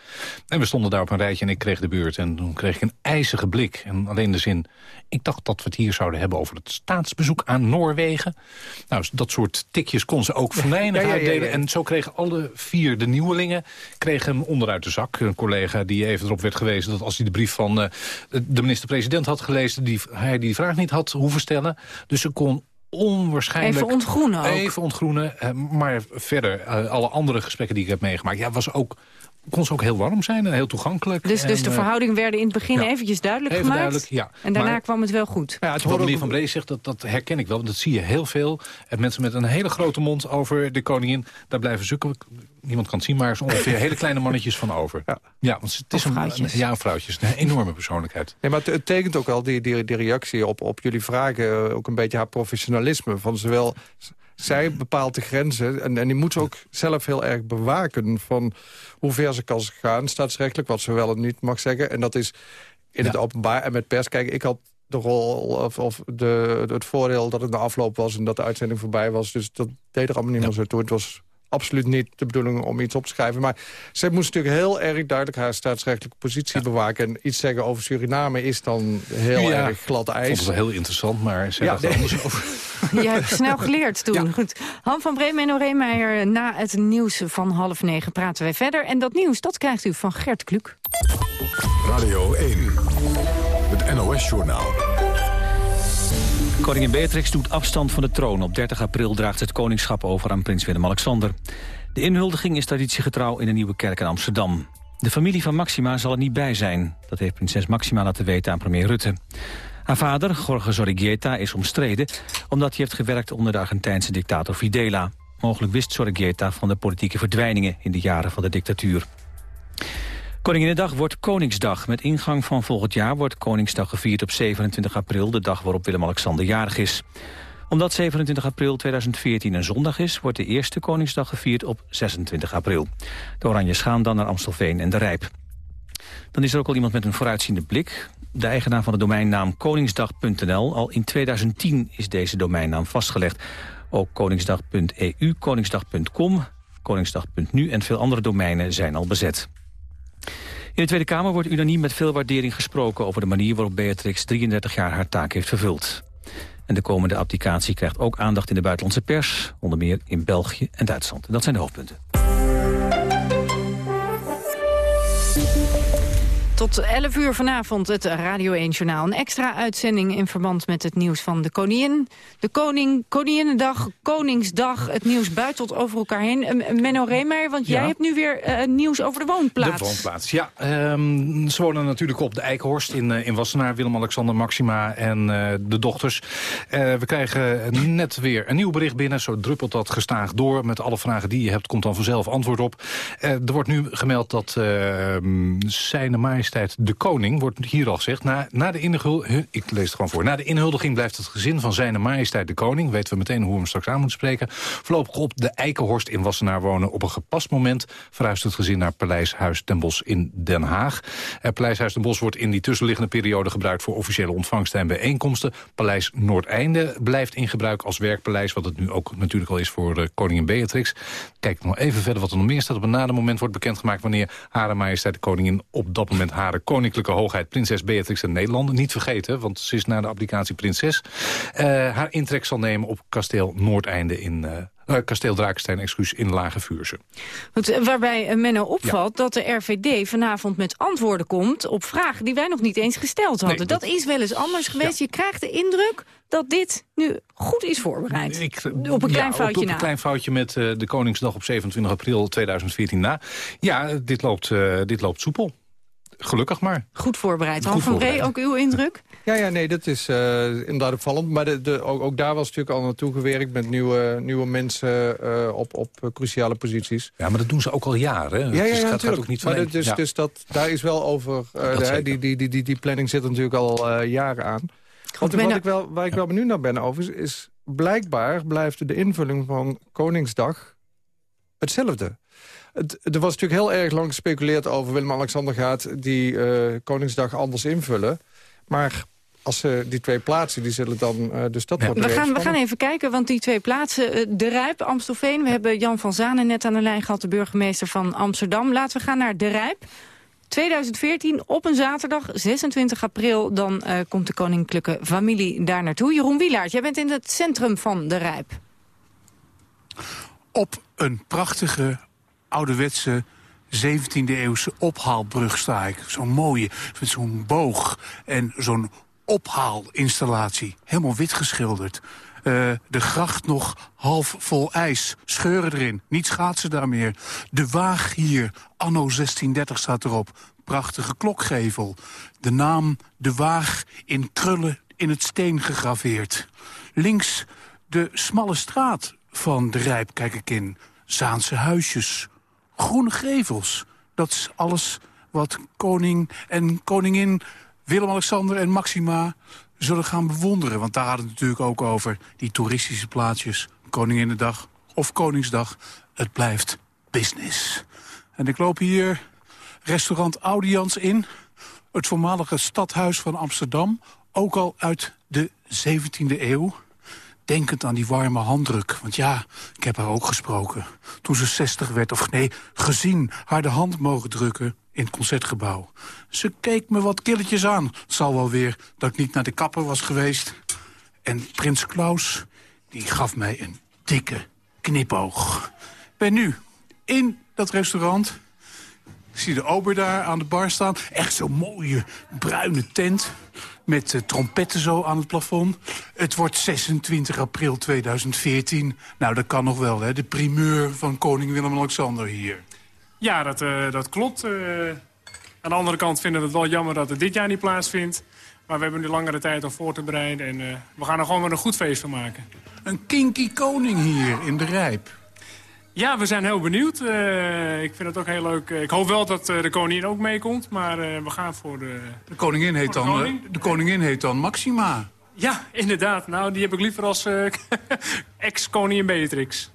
En we stonden daar op een rijtje en ik kreeg de beurt. En toen kreeg ik een ijzige blik. En alleen de zin, ik dacht dat we het hier zouden hebben... over het staatsbezoek aan Noorwegen. Nou, dat soort tikjes kon ze ook venijnig ja, ja, ja, uitdelen. En zo kregen alle vier de nieuwelingen kregen hem onderuit de zak. Een collega die even erop werd gewezen... dat als hij de brief van uh, de minister-president had gelezen... Die, hij die vraag niet had hoeven stellen. Dus ze kon onwaarschijnlijk...
Even ontgroenen ook.
Even ontgroenen. Maar verder, alle andere gesprekken die ik heb meegemaakt... ja, was ook kon ze ook heel warm zijn en heel toegankelijk.
Dus,
en,
dus de verhoudingen werden in het begin
ja,
eventjes duidelijk
even
gemaakt?
Duidelijk, ja.
En daarna
maar,
kwam het wel goed?
Ja, het wat meneer Van Brees zegt, dat, dat herken ik wel. Want dat zie je heel veel. En mensen met een hele grote mond over de koningin... daar blijven zoeken. Niemand kan het zien, maar zo ongeveer hele kleine mannetjes van over. Ja, ja want het is
een,
een, ja, vrouwtjes. Een enorme persoonlijkheid.
Nee, maar het, het tekent ook wel die, die, die reactie op, op jullie vragen... ook een beetje haar professionalisme. Van zowel zij bepaalt de grenzen en, en die moet ze ook zelf heel erg bewaken... van hoe ver ze kan gaan, staatsrechtelijk, wat ze wel en niet mag zeggen. En dat is in ja. het openbaar en met pers. Kijk, ik had de rol of, of de, het voordeel dat het de afloop was... en dat de uitzending voorbij was. Dus dat deed er allemaal niet ja. meer zo toe. Het was absoluut niet de bedoeling om iets op te schrijven. Maar zij moest natuurlijk heel erg duidelijk haar staatsrechtelijke positie ja. bewaken. En iets zeggen over Suriname is dan heel
ja,
erg glad ijs.
Ik vond het wel heel interessant, maar zeg ja, nee. anders over.
Je hebt snel geleerd toen. Ja. Goed. Han van Bremen en Reemeijer, na het nieuws van half negen praten wij verder. En dat nieuws, dat krijgt u van Gert Kluk.
Radio 1, het NOS-journaal.
Koningin Beatrix doet afstand van de troon. Op 30 april draagt het koningschap over aan prins Willem-Alexander. De inhuldiging is traditiegetrouw in de Nieuwe Kerk in Amsterdam. De familie van Maxima zal er niet bij zijn. Dat heeft prinses Maxima laten weten aan premier Rutte. Haar vader, Jorge Zorrigueta, is omstreden... omdat hij heeft gewerkt onder de Argentijnse dictator Fidela. Mogelijk wist Zorrigueta van de politieke verdwijningen... in de jaren van de dictatuur. Koninginnedag wordt Koningsdag. Met ingang van volgend jaar wordt Koningsdag gevierd op 27 april... de dag waarop Willem-Alexander jarig is. Omdat 27 april 2014 een zondag is... wordt de eerste Koningsdag gevierd op 26 april. De Oranje gaan dan naar Amstelveen en de Rijp. Dan is er ook al iemand met een vooruitziende blik. De eigenaar van de domeinnaam koningsdag.nl. Al in 2010 is deze domeinnaam vastgelegd. Ook koningsdag.eu, koningsdag.com, koningsdag.nu en veel andere domeinen zijn al bezet. In de Tweede Kamer wordt unaniem met veel waardering gesproken... over de manier waarop Beatrix 33 jaar haar taak heeft vervuld. En de komende abdicatie krijgt ook aandacht in de buitenlandse pers... onder meer in België en Duitsland. Dat zijn de hoofdpunten.
Tot 11 uur vanavond het Radio 1-journaal. Een extra uitzending in verband met het nieuws van de koningin. De koning, Koninginnedag, Koningsdag, het nieuws buitelt over elkaar heen. Menno Reemeyer, want jij hebt nu weer uh, nieuws over de woonplaats.
De woonplaats, ja. Um, ze wonen natuurlijk op de Eikenhorst in, uh, in Wassenaar. Willem-Alexander, Maxima en de dochters. we krijgen net weer een nieuw bericht binnen. Zo druppelt dat gestaag door. Met alle vragen die je hebt komt dan vanzelf antwoord op. er wordt nu gemeld dat ehm, zijn de Koning, wordt hier al gezegd... Na, na de inhuldiging, lees het gewoon voor... Na de inhuldiging blijft het gezin van zijn majesteit de Koning... weten we meteen hoe we hem straks aan moeten spreken... voorlopig op de Eikenhorst in Wassenaar wonen. Op een gepast moment verhuist het gezin naar Paleis Huis ten Bosch in Den Haag. Eh, Paleis Huis ten Bosch wordt in die tussenliggende periode gebruikt... voor officiële ontvangsten en bijeenkomsten. Paleis Noordeinde blijft in gebruik als werkpaleis... wat het nu ook natuurlijk al is voor uh, koningin Beatrix. Kijk nog even verder wat er nog meer staat. Op een nader moment wordt bekendgemaakt... wanneer Hare Majesteit de Koningin op dat moment haar koninklijke hoogheid prinses Beatrix in Nederland. Niet vergeten, want ze is na de applicatie prinses. Uh, haar intrek zal nemen op kasteel Noordeinde in... Uh, kasteel Drakenstein, excuus, in Lage Vuurse.
Goed, waarbij Menno opvalt dat de RVD vanavond met antwoorden komt... op vragen die wij nog niet eens gesteld hadden. dat... is wel eens anders geweest. Je krijgt de indruk dat dit nu goed is voorbereid. Ik, op een klein foutje
op, op een klein foutje met uh, de Koningsdag op 27 april 2014 na. Ja, dit loopt, dit loopt soepel. Gelukkig maar.
Goed voorbereid. Han van Ree, ook uw indruk?
Ja, ja nee, dat is uh, inderdaad opvallend. Maar de, de, ook, ook, daar was natuurlijk al naartoe gewerkt... met nieuwe, nieuwe mensen uh, op, op cruciale posities.
Ja, maar dat doen ze ook al jaren.
Ja, ja, ja, gaat, gaat ook niet van maar dus, ja. dus dat, daar is wel over... Uh, de, die, die, die, die, die planning zit er natuurlijk al jaren aan. Goed, wat, ik wel, waar ik wel benieuwd naar ben over... is blijkbaar blijft de invulling van Koningsdag hetzelfde. Het, er was natuurlijk heel erg lang gespeculeerd over Willem-Alexander gaat die uh, Koningsdag anders invullen. Maar als ze die twee plaatsen, die zullen dan... Uh, dus dat wordt
we, gaan, we gaan even kijken, want die twee plaatsen... Uh, de Rijp, Amstelveen, we hebben Jan van Zanen net aan de lijn gehad... de burgemeester van Amsterdam. Laten we gaan naar De Rijp. 2014, op een zaterdag, 26 april... dan uh, komt de koninklijke familie daar naartoe. Jeroen Wielaert, jij bent in het centrum van De Rijp.
Op een prachtige ouderwetse 17e-eeuwse ophaalbrug sta ik. Zo'n mooie, met zo'n boog en zo'n ophaalinstallatie. Helemaal wit geschilderd. Uh, de gracht nog half vol ijs. Scheuren erin. Niet schaatsen daar meer. De waag hier, anno 1630 staat erop. Prachtige klokgevel. De naam De Waag in krullen in het steen gegraveerd. Links de smalle straat van de Rijp kijk ik in. Zaanse huisjes, groene gevels. Dat is alles wat koning en koningin Willem-Alexander en Maxima zullen gaan bewonderen. Want daar gaat het natuurlijk ook over die toeristische plaatsjes. Koninginnedag of Koningsdag. Het blijft business. En ik loop hier restaurant Audians in. Het voormalige stadhuis van Amsterdam. Ook al uit de 17e eeuw denkend aan die warme handdruk. Want ja, ik heb haar ook gesproken. Toen ze 60 werd, of nee, gezien haar de hand mogen drukken in het Concertgebouw. Ze keek me wat killetjes aan. Het zal wel weer dat ik niet naar de kapper was geweest. En prins Klaus, die gaf mij een dikke knipoog. Ben nu in dat restaurant. Ik zie de ober daar aan de bar staan. Echt zo'n mooie bruine tent met uh, trompetten zo aan het plafond. Het wordt 26 april 2014. Nou, dat kan nog wel, hè. De primeur van koning Willem-Alexander hier.
Ja, dat, dat klopt. aan de andere kant vinden we het wel jammer dat het dit jaar niet plaatsvindt. Maar we hebben nu langere tijd om voor te bereiden. En we gaan er gewoon weer een goed feest van maken.
Een kinky koning hier in de Rijp.
Ja, we zijn heel benieuwd. Uh, ik vind het ook heel leuk. Ik hoop wel dat uh, de koningin ook meekomt, maar uh, we gaan voor de...
De koningin heet, dan, koning. de koningin heet dan Maxima.
Ja, inderdaad. Nou, die heb ik liever als ex-koningin Beatrix.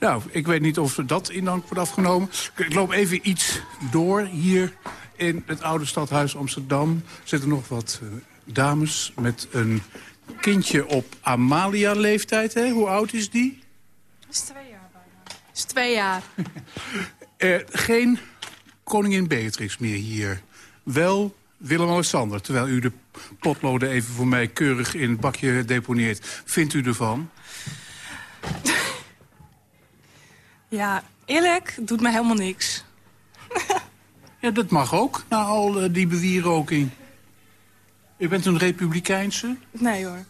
Nou, ik weet niet of dat in dank wordt afgenomen. Ik loop even iets door hier in het oude stadhuis Amsterdam. Er zitten nog wat dames met een kindje op Amalia-leeftijd. Hoe oud is die?
Is twee. Is twee jaar.
uh, geen koningin Beatrix meer hier. Wel Willem-Alexander, terwijl u de potloden even voor mij keurig in het bakje deponeert. Vindt u ervan?
ja, eerlijk, doet mij helemaal niks.
ja, dat mag ook, na al uh, die bewieroking. U bent een republikeinse?
Nee hoor.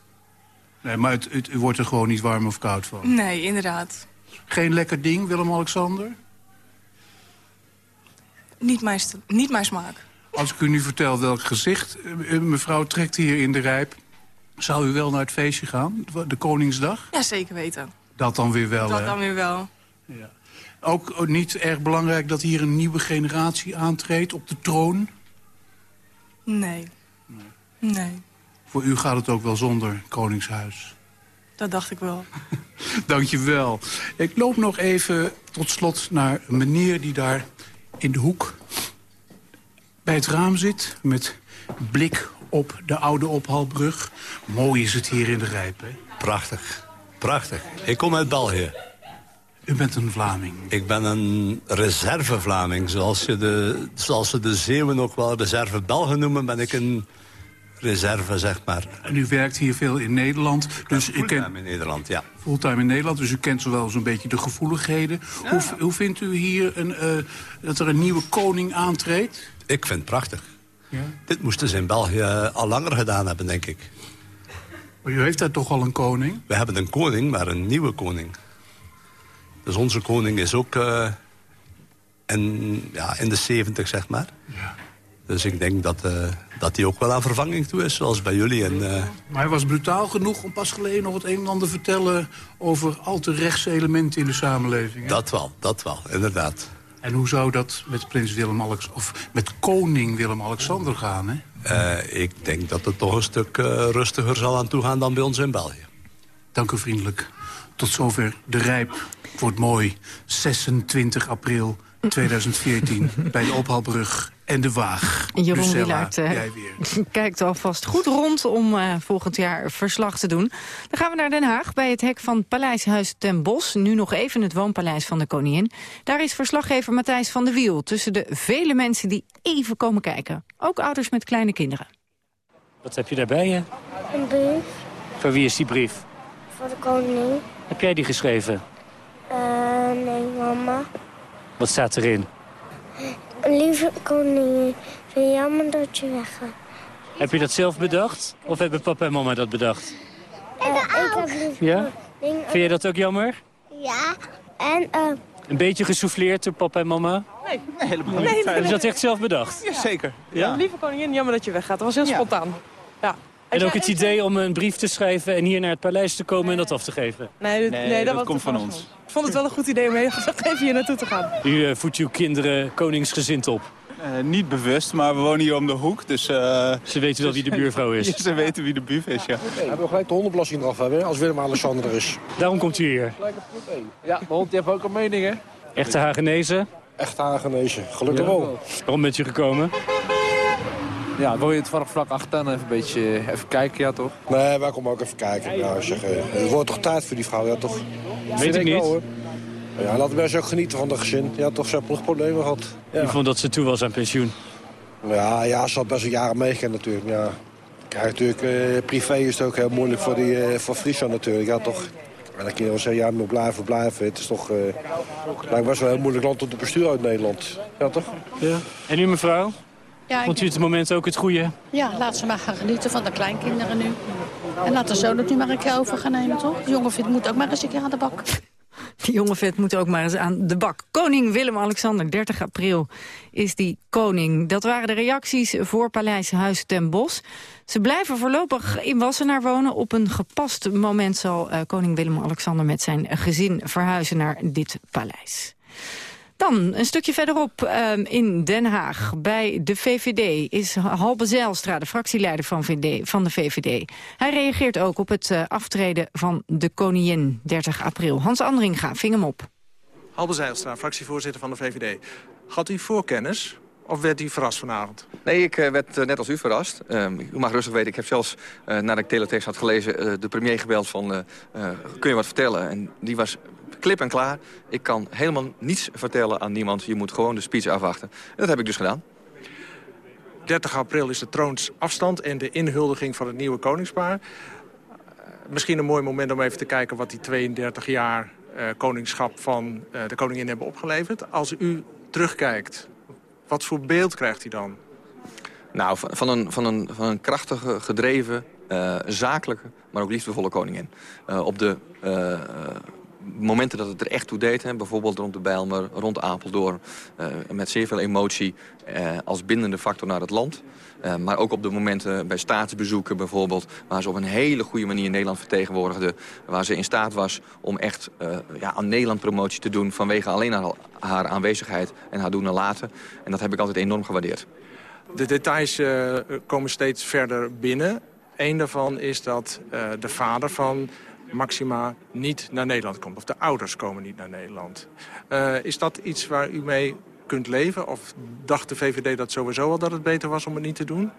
Nee, maar het, het, u wordt er gewoon niet warm of koud van?
Nee, inderdaad.
Geen lekker ding, Willem-Alexander?
Niet mijn, niet mijn smaak.
Als ik u nu vertel welk gezicht eh, eh, mevrouw trekt hier in de Rijp... zou u wel naar het feestje gaan, de Koningsdag?
Ja, zeker weten.
Dat dan weer wel,
Dat dan weer wel.
Ja. Ook niet erg belangrijk dat hier een nieuwe generatie aantreedt op de troon?
Nee. Nee. nee.
Voor u gaat het ook wel zonder Koningshuis.
Dat dacht ik wel.
Dank je wel. Ik loop nog even tot slot naar een meneer die daar in de hoek bij het raam zit... met blik op de oude ophaalbrug. Mooi is het hier in de Rijp, hè?
Prachtig. Prachtig. Ik kom uit België.
U bent een Vlaming?
Ik ben een reserve-Vlaming. Zoals, je de, zoals ze de Zeeuwen ook wel reserve-Belgen noemen... ben ik een reserve, zeg maar.
En u werkt hier veel in Nederland. Dus
fulltime ken... in Nederland, ja.
Fulltime in Nederland, dus u kent zo wel zo'n beetje de gevoeligheden. Hoe, hoe, vindt u hier een, uh, dat er een nieuwe koning aantreedt?
Ik vind het prachtig. Ja? Dit moesten ze in België al langer gedaan hebben, denk ik.
Maar u heeft daar toch al een koning?
We hebben een koning, maar een nieuwe koning. Dus onze koning is ook uh, in, ja, in de 70, zeg maar. Ja. Dus ik denk dat, uh, dat hij ook wel aan vervanging toe is, zoals bij jullie. En, uh...
Maar hij was brutaal genoeg om pas geleden nog het een en ander vertellen... over al te rechtse elementen in de samenleving. Hè?
Dat wel, dat wel, inderdaad.
En hoe zou dat met prins Willem Alex of met koning Willem-Alexander gaan? Hè?
Uh, ik denk dat het toch een stuk rustiger zal aan toe gaan dan bij ons in België.
Dank u vriendelijk. Tot zover de Rijp wordt mooi. 26 april 2014 bij de ophaalbrug en de Waag.
Jeroen Wielaert uh, kijkt alvast goed rond om uh, volgend jaar verslag te doen. Dan gaan we naar Den Haag bij het hek van Paleishuis ten Bosch. Nu nog even het woonpaleis van de koningin. Daar is verslaggever Matthijs van der Wiel tussen de vele mensen die even komen kijken. Ook ouders met kleine kinderen.
Wat heb je daarbij je?
Een brief.
Voor wie is die brief?
Voor de koningin.
Heb jij die geschreven?
Uh, nee, mama.
Wat staat erin?
Lieve koningin, vind jammer dat je weggaat.
Heb je dat zelf bedacht? Of hebben papa en mama dat bedacht?
Uh, ik heb liever
ja? Vind je dat ook jammer?
Ja. En, uh...
Een beetje gesouffleerd door papa en mama?
Nee, nee helemaal niet. Nee,
Heb je dat echt zelf bedacht?
Ja, zeker.
Ja? Lieve koningin, jammer dat je weggaat. Dat was heel spontaan. Ja.
En ook het idee om een brief te schrijven en hier naar het paleis te komen en dat af te geven?
Nee, nee, nee dat, dat komt van ons.
Ik vond het wel een goed idee om even hier naartoe te gaan.
U uh, voedt uw kinderen koningsgezind op?
Uh, niet bewust, maar we wonen hier om de hoek, dus... Uh...
Ze weten wel wie de buurvrouw is?
ja, ze weten wie de buurvrouw is, ja.
We hebben gelijk de hondenbelasting eraf hebben, als Willem-Alexander is.
Daarom komt u hier?
Ja, de hond heeft ook een mening, hè?
Echte Hagenezen?
Echte Hagenezen, gelukkig ja. wel.
Waarom bent u gekomen?
Ja, wil je het vanaf vlak achter dan even een beetje even kijken, ja toch? Nee, wij komen ook even kijken. Ja, zeg, het wordt toch tijd voor die vrouw, ja toch?
Weet ik niet. Wel,
ja, laten mensen ook genieten van de gezin. Ja, toch, ze hebben nog problemen gehad. Ja.
Je vond dat ze toe was aan pensioen?
Ja, ja ze had best een jaren meegegaan natuurlijk. Ja. Kijk, natuurlijk, eh, privé is het ook heel moeilijk voor, die, uh, voor Friesland natuurlijk. Ja, toch? En dan kun je wel zeggen, ja, moet blijven, blijven. Het is toch uh, lijkt best wel een heel moeilijk land om te besturen uit Nederland. Ja, toch?
Ja. En u, mevrouw? Ja, Vond u het moment ook het goede?
Ja, laat ze maar gaan genieten van de kleinkinderen nu. En laat de zoon het nu maar een keer over gaan nemen, toch? De jongen vindt, moet ook maar eens een keer aan de bak.
Die jonge vet moet ook maar eens aan de bak. Koning Willem-Alexander, 30 april is die koning. Dat waren de reacties voor Paleis Huis ten Bosch. Ze blijven voorlopig in Wassenaar wonen. Op een gepast moment zal uh, koning Willem-Alexander met zijn gezin verhuizen naar dit paleis. Dan een stukje verderop um, in Den Haag bij de VVD is Halbe Zijlstra, de fractieleider van, VD, van de VVD. Hij reageert ook op het uh, aftreden van de koningin 30 april. Hans Andringa ving hem op.
Halbe Zijlstra, fractievoorzitter van de VVD. Had u voorkennis of werd u verrast vanavond?
Nee, ik uh, werd uh, net als u verrast. Uh, u mag rustig weten, ik heb zelfs, nadat ik teletext had gelezen... de premier gebeld van, kun je wat vertellen? En die was klip en klaar. Ik kan helemaal niets vertellen aan niemand. Je moet gewoon de speech afwachten. En dat heb ik dus gedaan.
30 april is de troonsafstand en de inhuldiging van het nieuwe koningspaar. Misschien een mooi moment om even te kijken wat die 32 jaar koningschap van de koningin hebben opgeleverd. Als u terugkijkt, wat voor beeld krijgt hij dan?
Nou, van een, van een, van een krachtige, gedreven, uh, zakelijke, maar ook liefdevolle koningin. Uh, op de uh, momenten dat het er echt toe deed, hè, bijvoorbeeld rond de Bijlmer, rond Apeldoorn... met zeer veel emotie als bindende factor naar het land... Uh, maar ook op de momenten bij staatsbezoeken bijvoorbeeld... waar ze op een hele goede manier Nederland vertegenwoordigde. Waar ze in staat was om echt ja, aan Nederland promotie te doen... vanwege alleen haar, haar aanwezigheid en haar doen en laten. En dat heb ik altijd enorm gewaardeerd.
De details komen steeds verder binnen. Eén daarvan is dat de vader van Maxima niet naar Nederland komt. Of de ouders komen niet naar Nederland. is dat iets waar u mee kunt leven? Of dacht de VVD dat sowieso al dat het beter was om het niet te doen?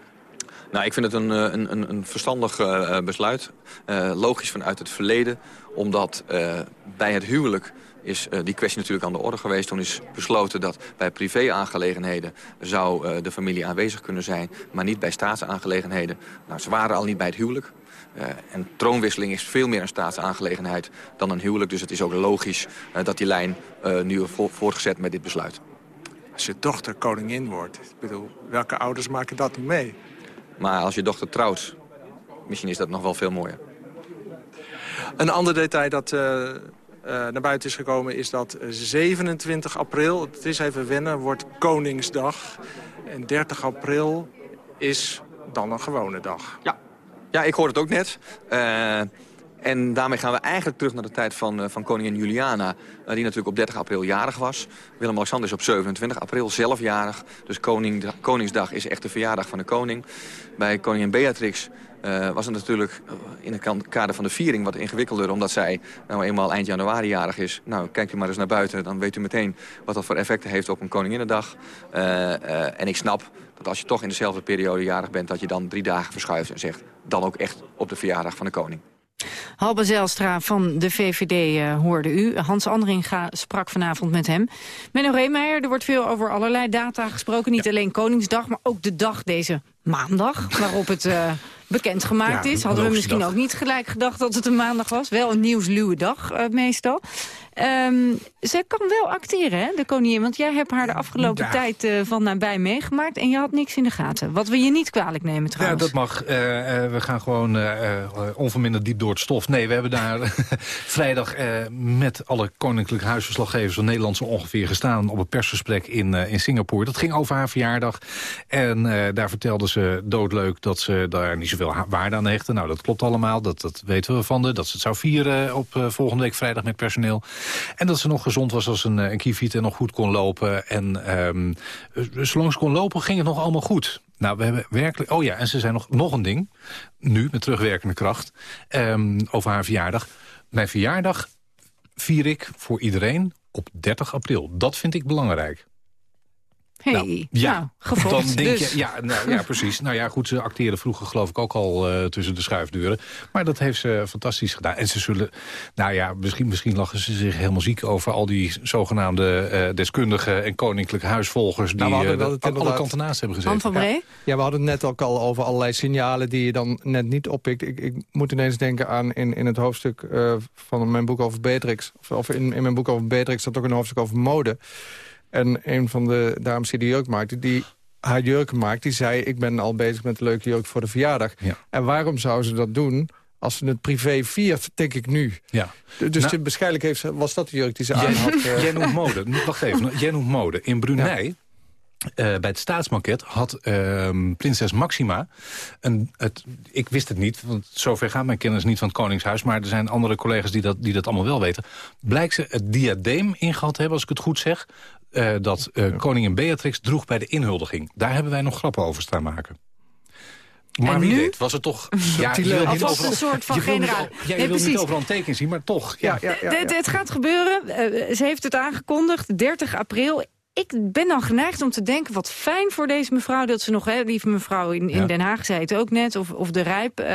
Nou, ik vind het een, een, een, een verstandig uh, besluit. Logisch vanuit het verleden. Omdat bij het huwelijk is die kwestie natuurlijk aan de orde geweest. Toen is besloten dat bij privé-aangelegenheden zou de familie aanwezig kunnen zijn... maar niet bij staatsaangelegenheden. Nou, ze waren al niet bij het huwelijk. Uh, en troonwisseling is veel meer een staatsaangelegenheid dan een huwelijk. Dus het is ook logisch uh, dat die lijn uh, nu wordt voortgezet met dit besluit
als je dochter koningin wordt. Ik bedoel, welke ouders maken dat niet mee?
Maar als je dochter trouwt, misschien is dat nog wel veel mooier.
Een ander detail dat uh, uh, naar buiten is gekomen is dat 27 april, het is even wennen, wordt Koningsdag. En 30 april is dan een gewone dag.
Ja, ja ik hoorde het ook net. Uh, en daarmee gaan we eigenlijk terug naar de tijd van, uh, van koningin Juliana... Uh, die natuurlijk op 30 april jarig was. Willem-Alexander is op 27 april zelf jarig. Dus koning, Koningsdag is echt de verjaardag van de koning. Bij koningin Beatrix was het natuurlijk in het kader van de viering wat ingewikkelder... omdat zij nou eenmaal eind januari jarig is. Nou, kijkt u maar eens naar buiten, dan weet u meteen... wat dat voor effecten heeft op een Koninginnedag. en ik snap dat als je toch in dezelfde periode jarig bent... dat je dan drie dagen verschuift en zegt... dan ook echt op de verjaardag van de koning.
Halbe Zelstra van de VVD uh, hoorde u. Hans Andringa sprak vanavond met hem. Menno Reemeijer, er wordt veel over allerlei data gesproken. Niet alleen Koningsdag, maar ook de dag deze maandag... waarop het uh, bekendgemaakt ja, is. Hadden we misschien dag. ook niet gelijk gedacht dat het een maandag was. Wel een nieuwsluwe dag uh, meestal. Um, ze kan wel acteren, hè, de koningin. Want jij hebt haar de afgelopen ja. tijd uh, van nabij meegemaakt... en je had niks in de gaten. Wat we je niet kwalijk nemen trouwens.
Ja, dat mag. Uh, uh, we gaan gewoon onverminderd diep door het stof. Nee, we hebben daar vrijdag met alle koninklijke huisverslaggevers... van Nederland zo ongeveer gestaan op een persgesprek in, in Singapore. Dat ging over haar verjaardag. En daar vertelde ze doodleuk dat ze daar niet zoveel waarde aan hechten. Nou, dat klopt allemaal. Dat, dat weten we van de. Dat ze het zou vieren op volgende week vrijdag met personeel. En dat ze nog gezond was als een, een kieviet en nog goed kon lopen. En um, zolang ze kon lopen ging het nog allemaal goed. Nou, we hebben werkelijk... Oh ja, en ze zei nog, nog een ding. Nu, met terugwerkende kracht. Um, over haar verjaardag. Mijn verjaardag vier ik voor iedereen op 30 april. Dat vind ik belangrijk.
Hey, nou, ja, nou,
dan denk
dus.
je, ja, nou, ja, precies. Nou ja, goed, ze acteerde vroeger geloof ik ook al uh, tussen de schuifdeuren. Maar dat heeft ze fantastisch gedaan. En ze zullen, nou ja, misschien, misschien lachen ze zich helemaal ziek over al die zogenaamde uh, deskundigen en koninklijke huisvolgers die nou, uh, aan alle kanten naast hebben gezeten.
van Bree?
Ja. ja, we hadden het net ook al over allerlei signalen die je dan net niet oppikt. Ik, ik moet ineens denken aan in, in het hoofdstuk van mijn boek over Beatrix, of, of in, in mijn boek over Beatrix staat ook een hoofdstuk over mode. En een van de dames die de jurk maakte, die haar jurk maakt... die zei, ik ben al bezig met een leuke jurk voor de verjaardag.
Ja.
En waarom zou ze dat doen als ze het privé viert, denk ik nu.
Ja.
Dus
Nou-
waarschijnlijk heeft, ze- was dat de jurk die ze aan had. eh.
jij noemt mode. Wacht even. Jij noemt mode. In Brunei... eh, bij het staatsmaket had ehm, prinses Maxima... Een, het, ik wist het niet, want zover gaat mijn kennis niet van het Koningshuis... maar er zijn andere collega's die dat, die dat allemaal wel weten. Blijkt ze het diadeem ingehad hebben, als ik het goed zeg... eh, dat eh, koningin Beatrix droeg bij de inhuldiging. Daar hebben wij nog grappen over staan maken. Maar
En
wie
nu?
weet, was het toch... Ja,
Die
je overal,
een soort van generaal.
ja, je
Nee,
wil niet overal een teken zien, maar toch. Ja.
ja, ja, ja.
Het, het gaat gebeuren. Eh, ze heeft het aangekondigd, 30 april. Ik ben dan geneigd om te denken, wat fijn voor deze mevrouw... dat ze nog, hè, lieve mevrouw in, in
Ja.
Den Haag zei het ook net... of, of de Rijp, eh,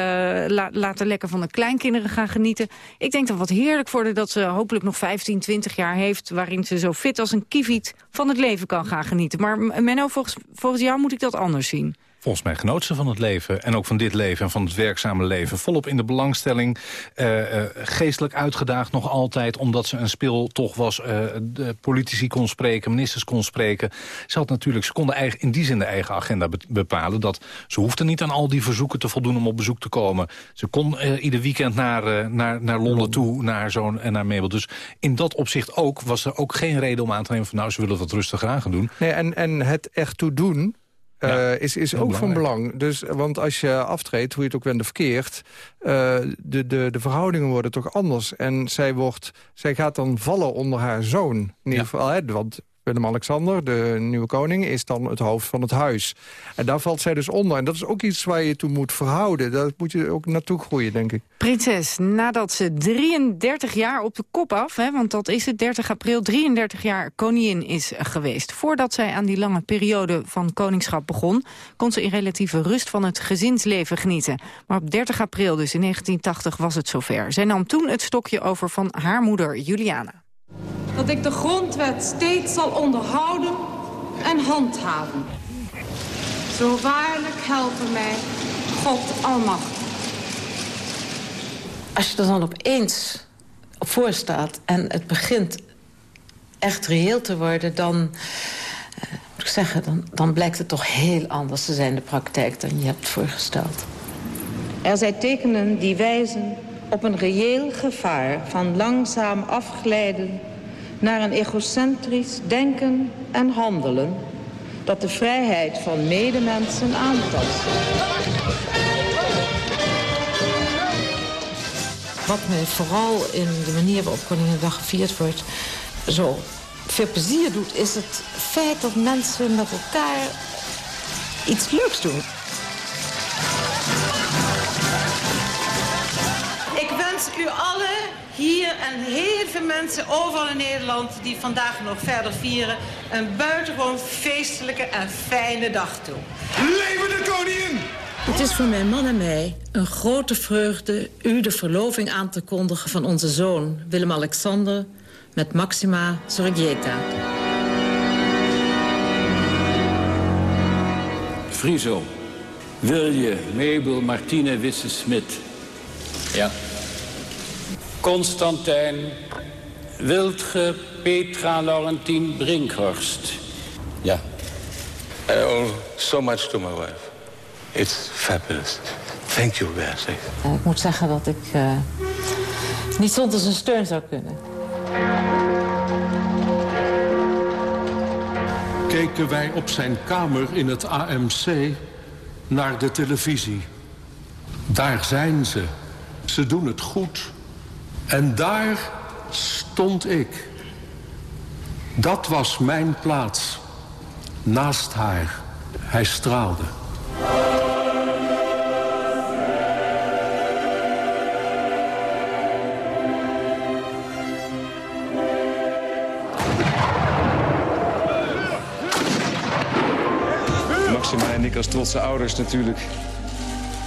la, laten lekker van de kleinkinderen gaan genieten. Ik denk dan wat heerlijk voor haar dat ze hopelijk nog 15, 20 jaar heeft... waarin ze zo fit als een kieviet van het leven kan gaan genieten. Maar Menno, volgens, volgens jou moet ik dat anders zien.
Volgens mij genoot ze van het leven. En ook van dit leven en van het werkzame leven. Volop in de belangstelling. eh, eh, geestelijk uitgedaagd nog altijd. Omdat ze een spil toch was. eh, de politici kon spreken, ministers kon spreken. Ze had natuurlijk, ze konden eigen, in die zin de eigen agenda be- bepalen. Dat ze hoefde niet aan al die verzoeken te voldoen om op bezoek te komen. Ze kon ieder weekend naar, naar, naar Londen toe. Naar zo'n en naar Mabel. Dus in dat opzicht ook was er ook geen reden om aan te nemen van nou, ze willen wat rustig aan gaan doen.
Nee, en, en het echt toe doen eh, is, is ook van belang. Dus, want als je aftreedt, hoe je het ook wende verkeerd... eh, de, de, de verhoudingen worden toch anders. En zij, wordt, zij gaat dan vallen onder haar zoon. In ieder geval, hè, want Willem-Alexander, de nieuwe koning, is dan het hoofd van het huis. En daar valt zij dus onder. En dat is ook iets waar je toe moet verhouden. Daar moet je ook naartoe groeien, denk ik.
Prinses, nadat ze 33 jaar op de kop af... Hè, want dat is het 30 april, 33 jaar koningin is geweest... voordat zij aan die lange periode van koningschap begon... kon ze in relatieve rust van het gezinsleven genieten. Maar op 30 april, dus in 1980, was het zover. Zij nam toen het stokje over van haar moeder Juliana.
Dat ik de grondwet steeds zal onderhouden en handhaven. Zo waarlijk helpen mij God Almachtig.
Als je er dan opeens op voor staat en het begint echt reëel te worden... dan, eh, moet ik zeggen, dan, dan blijkt het toch heel anders te zijn in de praktijk dan je hebt voorgesteld.
Er zijn tekenen die wijzen op een reëel gevaar van langzaam afglijden naar een egocentrisch denken en handelen dat de vrijheid van medemensen aantast.
Wat mij vooral in de manier waarop Koninginnedag gevierd wordt... zo veel plezier doet, is het feit dat mensen met elkaar iets leuks doen.
Wens u allen hier en heel veel mensen overal in Nederland... die vandaag nog verder vieren... een buitengewoon feestelijke en fijne dag toe.
Leven de koningin!
Het is voor mijn man en mij een grote vreugde... u de verloving aan te kondigen van onze zoon Willem-Alexander... met Maxima Zorgieta.
Friso, Wilje, Mabel, Martine, Wisse-Smit. Ja. Constantijn, Wildge, Petra, Laurentien, Brinkhorst.
Ja. I owe so much to my wife. It's fabulous. Thank you, Beatrix.
Eh, ik moet zeggen dat ik eh, niet zonder zijn steun zou kunnen.
keken wij op zijn kamer in het AMC naar de televisie. Daar zijn ze. Ze doen het goed. En daar stond ik. Dat was mijn plaats. Naast haar. Hij straalde.
Maxima en ik als trotse ouders natuurlijk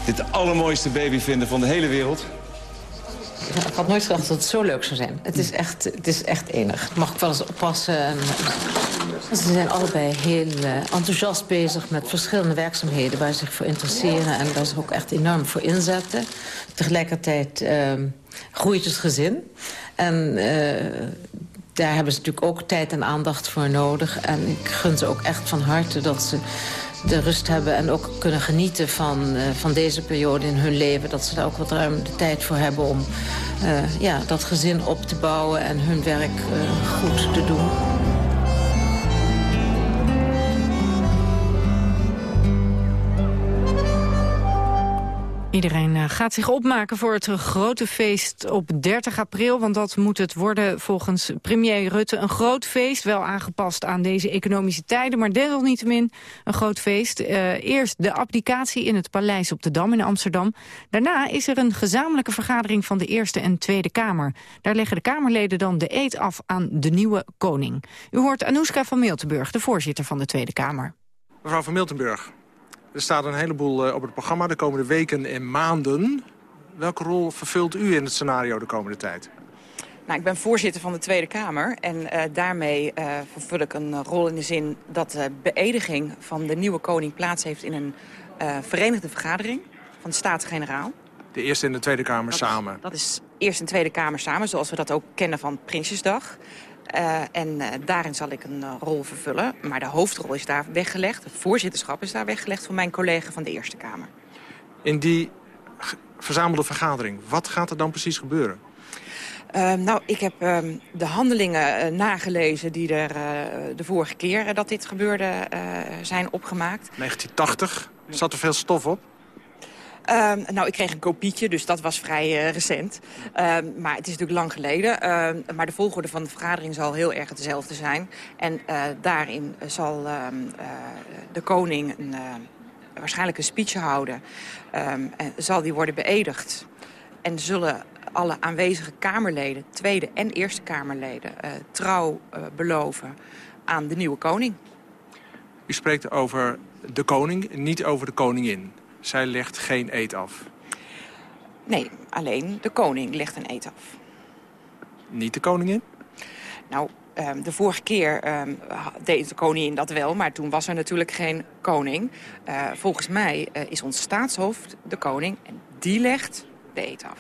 dit allermooiste baby vinden van de hele wereld.
Ik had nooit gedacht dat het zo leuk zou zijn. Het is echt, het is echt enig. Mag ik wel eens oppassen. En, eh, ze zijn allebei heel eh, enthousiast bezig met verschillende werkzaamheden... waar ze zich voor interesseren en waar ze ook echt enorm voor inzetten. Tegelijkertijd eh, groeit het gezin. En eh, daar hebben ze natuurlijk ook tijd en aandacht voor nodig. En ik gun ze ook echt van harte dat ze
de rust hebben en ook kunnen genieten van, van deze periode in hun leven. Dat ze daar ook wat ruim de tijd voor hebben om ja, dat gezin op te bouwen en hun werk goed te doen.
Iedereen eh, gaat zich opmaken voor het grote feest op 30 april. Want dat moet het worden volgens premier Rutte. Een groot feest, wel aangepast aan deze economische tijden. Maar desalniettemin een groot feest. Uh, eerst de abdicatie in het Paleis op de Dam in Amsterdam. Daarna is er een gezamenlijke vergadering van de Eerste en Tweede Kamer. Daar leggen de Kamerleden dan de eed af aan de nieuwe koning. U hoort Anouska van Miltenburg, de voorzitter van de Tweede Kamer.
Mevrouw van Miltenburg, er staat een heleboel eh, op het programma de komende weken en maanden. Welke rol vervult u in het scenario de komende tijd?
Nou, ik ben voorzitter van de Tweede Kamer en uh, daarmee uh, vervul ik een rol in de zin dat de beëdiging van de nieuwe koning plaats heeft in een uh, verenigde vergadering van de Staten-Generaal.
De Eerste en de Tweede Kamer
dat
samen?
Is, dat is Eerste en Tweede Kamer samen, zoals we dat ook kennen van Prinsjesdag. Uh, en uh, daarin zal ik een uh, rol vervullen. Maar de hoofdrol is daar weggelegd. Het voorzitterschap is daar weggelegd voor mijn collega van de Eerste Kamer.
In die verzamelde vergadering, wat gaat er dan precies gebeuren?
nou, ik heb ehm, de handelingen nagelezen die er de vorige keer dat dit gebeurde zijn opgemaakt.
1980, zat er veel stof op?
Uh, nou, ik kreeg een kopietje, dus dat was vrij uh, recent. Uh, maar het is natuurlijk lang geleden. Uh, maar de volgorde van de vergadering zal heel erg hetzelfde zijn. En eh, daarin zal ehm, de koning een, waarschijnlijk een speech houden. Ehm, en zal die worden beëdigd. En zullen alle aanwezige Kamerleden, Tweede en Eerste Kamerleden... trouw beloven aan de nieuwe koning.
U spreekt over de koning, niet over de koningin. Zij legt geen eet af.
Nee, alleen de koning legt een eet af.
Niet de koningin?
Nou, um, de vorige keer um, deed de koningin dat wel, maar toen was er natuurlijk geen koning. Uh, volgens mij uh, is ons staatshoofd de koning en die legt de eet af.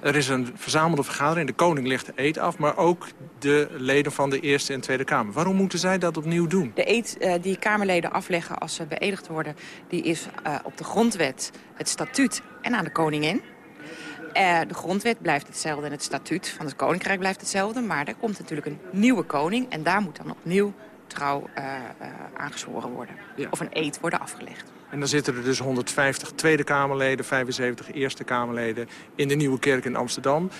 Er is een verzamelde vergadering, de koning legt de eet af... maar ook de leden van de Eerste en Tweede Kamer. Waarom moeten zij dat opnieuw doen?
De eet uh, die Kamerleden afleggen als ze beëdigd worden... die is uh, op de grondwet, het statuut en aan de koningin. Uh, de grondwet blijft hetzelfde en het statuut van het koninkrijk blijft hetzelfde. Maar er komt natuurlijk een nieuwe koning en daar moet dan opnieuw trouw aangezworen worden. Ja. Of een eed worden afgelegd.
En dan zitten er dus 150 Tweede Kamerleden, 75 Eerste Kamerleden in de Nieuwe Kerk in Amsterdam.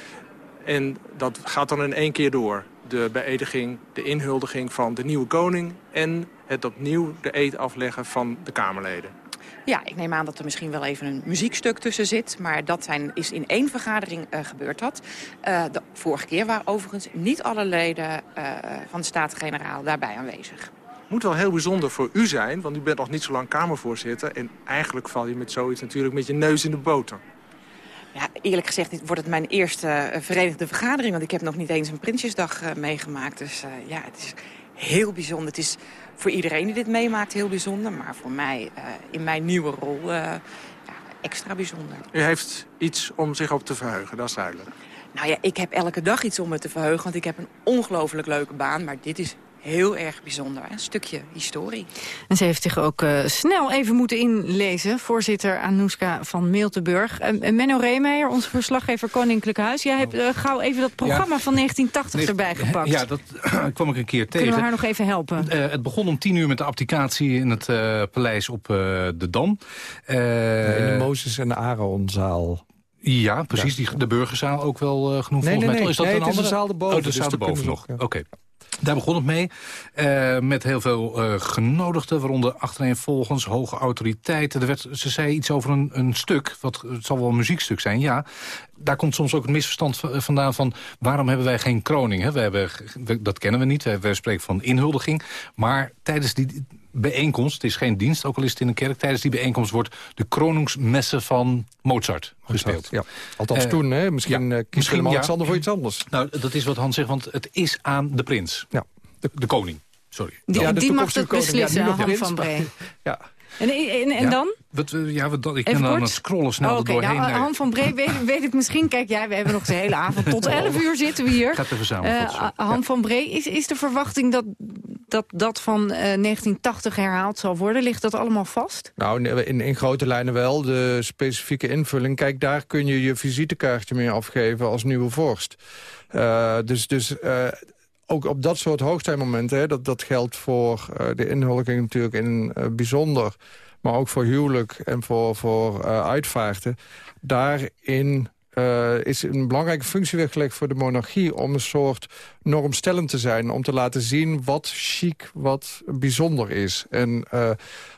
En dat gaat dan in één keer door. De beëdiging, de inhuldiging van de nieuwe koning... en het opnieuw de eed afleggen van de Kamerleden.
Ja, ik neem aan dat er misschien wel even een muziekstuk tussen zit. Maar dat zijn, is in één vergadering uh, gebeurd dat. Uh, de vorige keer waren overigens niet alle leden uh, van de Staten-Generaal daarbij aanwezig
moet wel heel bijzonder voor u zijn, want u bent nog niet zo lang Kamervoorzitter. En eigenlijk val je met zoiets natuurlijk met je neus in de boter.
Ja, eerlijk gezegd wordt het mijn eerste uh, verenigde vergadering. Want ik heb nog niet eens een Prinsjesdag uh, meegemaakt. Dus uh, ja, het is heel bijzonder. Het is voor iedereen die dit meemaakt heel bijzonder. Maar voor mij in mijn nieuwe rol ja, extra bijzonder.
U heeft iets om zich op te verheugen, dat is duidelijk.
Nou ja, ik heb elke dag iets om me te verheugen. Want ik heb een ongelooflijk leuke baan. Maar dit is heel erg bijzonder. Een stukje historie.
En ze heeft zich ook uh, snel even moeten inlezen. Voorzitter Anouska van Miltenburg. Uh, Menno Reemeijer, onze verslaggever Koninklijk Huis. Jij hebt uh, gauw even dat programma ja. van 1980 nee, erbij gepakt.
Ja, dat kwam ik een keer tegen.
Kunnen we haar nog even helpen?
het begon om tien uur met de abdicatie in het paleis op de Dam.
in de Mozes en Aaronzaal.
Ja, precies. Die, de burgerzaal ook wel genoemd
nee,
is dat
nee,
een
het
andere?
is de zaal erboven.
Oh, de zaal
dus
erboven nog.
Ja.
Oké. Daar begon het mee, uh, met heel veel uh, genodigden, waaronder achtereenvolgens hoge autoriteiten. Er werd, ze zei iets over een, een stuk, wat, het zal wel een muziekstuk zijn, ja. Daar komt soms ook het misverstand vandaan van... waarom hebben wij geen kroning? Hè? We hebben, dat kennen we niet, wij, wij spreken van inhuldiging. Maar tijdens die bijeenkomst, het is geen dienst, ook al is het in een kerk... tijdens die bijeenkomst wordt de kroningsmessen van Mozart gespeeld.
Ja. Althans uh, toen, hè? misschien ja, kiest Willem-Alexander ja. voor iets anders.
Nou, dat is wat Hans zegt, want het is aan de prins.
Ja.
De, de koning, sorry.
Die, ja, die mag het beslissen, ja, Han van Bree.
Ja.
En, en, en ja. dan?
Wat, ja, wat, ik ben aan het scrollen snel oh, okay. doorheen.
Nou, Han van Bree weet, weet, het misschien. Kijk, jij, we hebben nog de hele avond. Tot 11 uur zitten we hier.
Gaat de verzameling.
Uh, Han van Bree, is, is de verwachting dat dat dat van 1980 herhaald zal worden? Ligt dat allemaal vast?
Nou, in, in grote lijnen wel. De specifieke invulling, kijk, daar kun je je visitekaartje mee afgeven als nieuwe vorst. dus dus ook op dat soort hoogtijmomenten, dat, dat geldt voor de inhuldiging natuurlijk in bijzonder maar ook voor huwelijk en voor, voor uitvaarten. Daarin uh, is een belangrijke functie weggelegd voor de monarchie... om een soort normstellend te zijn. Om te laten zien wat chic, wat bijzonder is. En, uh,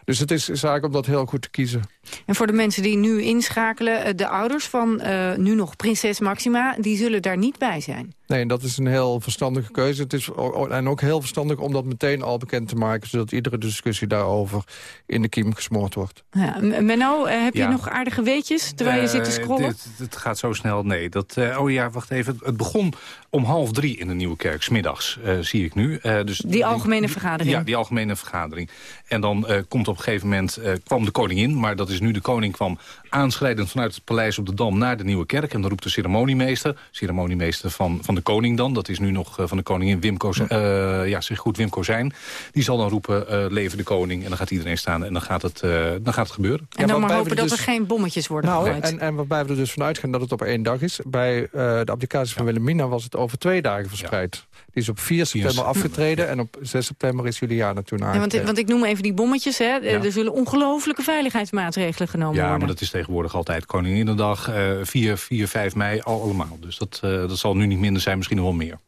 dus het is zaak om dat heel goed te kiezen.
En voor de mensen die nu inschakelen... de ouders van uh, nu nog prinses Maxima... die zullen daar niet bij zijn.
Nee, dat is een heel verstandige keuze. Het is en ook heel verstandig om dat meteen al bekend te maken... zodat iedere discussie daarover in de kiem gesmoord wordt.
Ja, Menno, uh, heb je nog aardige weetjes terwijl je zit te scrollen?
Het gaat zo snel, nee. Dat, uh, oh ja, wacht even. Het begon om half drie in de Nieuwe Kerk, smiddags, uh, zie ik nu.
dus die algemene vergadering?
Ja, die algemene vergadering. En dan komt op een gegeven moment, kwam de koningin... maar dat is nu de koning kwam aanschrijdend vanuit het paleis op de Dam naar de Nieuwe Kerk. En dan roept de ceremoniemeester, ceremoniemeester van, van de koning dan... dat is nu nog eh, van de koningin Wim Kozijn, uh, ja, zeg goed, Wim Kozijn. Die zal dan roepen, uh, leven de koning. En dan gaat iedereen staan en dan gaat het, uh, dan gaat het gebeuren.
En dan maar hopen dat dus... er geen bommetjes worden nou,
En, en waarbij we er dus vanuit gaan dat het op één dag is. Bij de applicatie van Wilhelmina was het over twee dagen verspreid. Die is op 4 september afgetreden en op 6 september is Juliana toen
ja, want, want, ik noem even die bommetjes. Hè. Er zullen ongelooflijke veiligheidsmaatregelen genomen
ja,
worden.
Ja, maar dat is tegenwoordig altijd Koninginnedag, uh, 4, 4, 5 mei, al, allemaal. Dus dat, uh, dat zal nu niet minder zijn, misschien nog wel meer.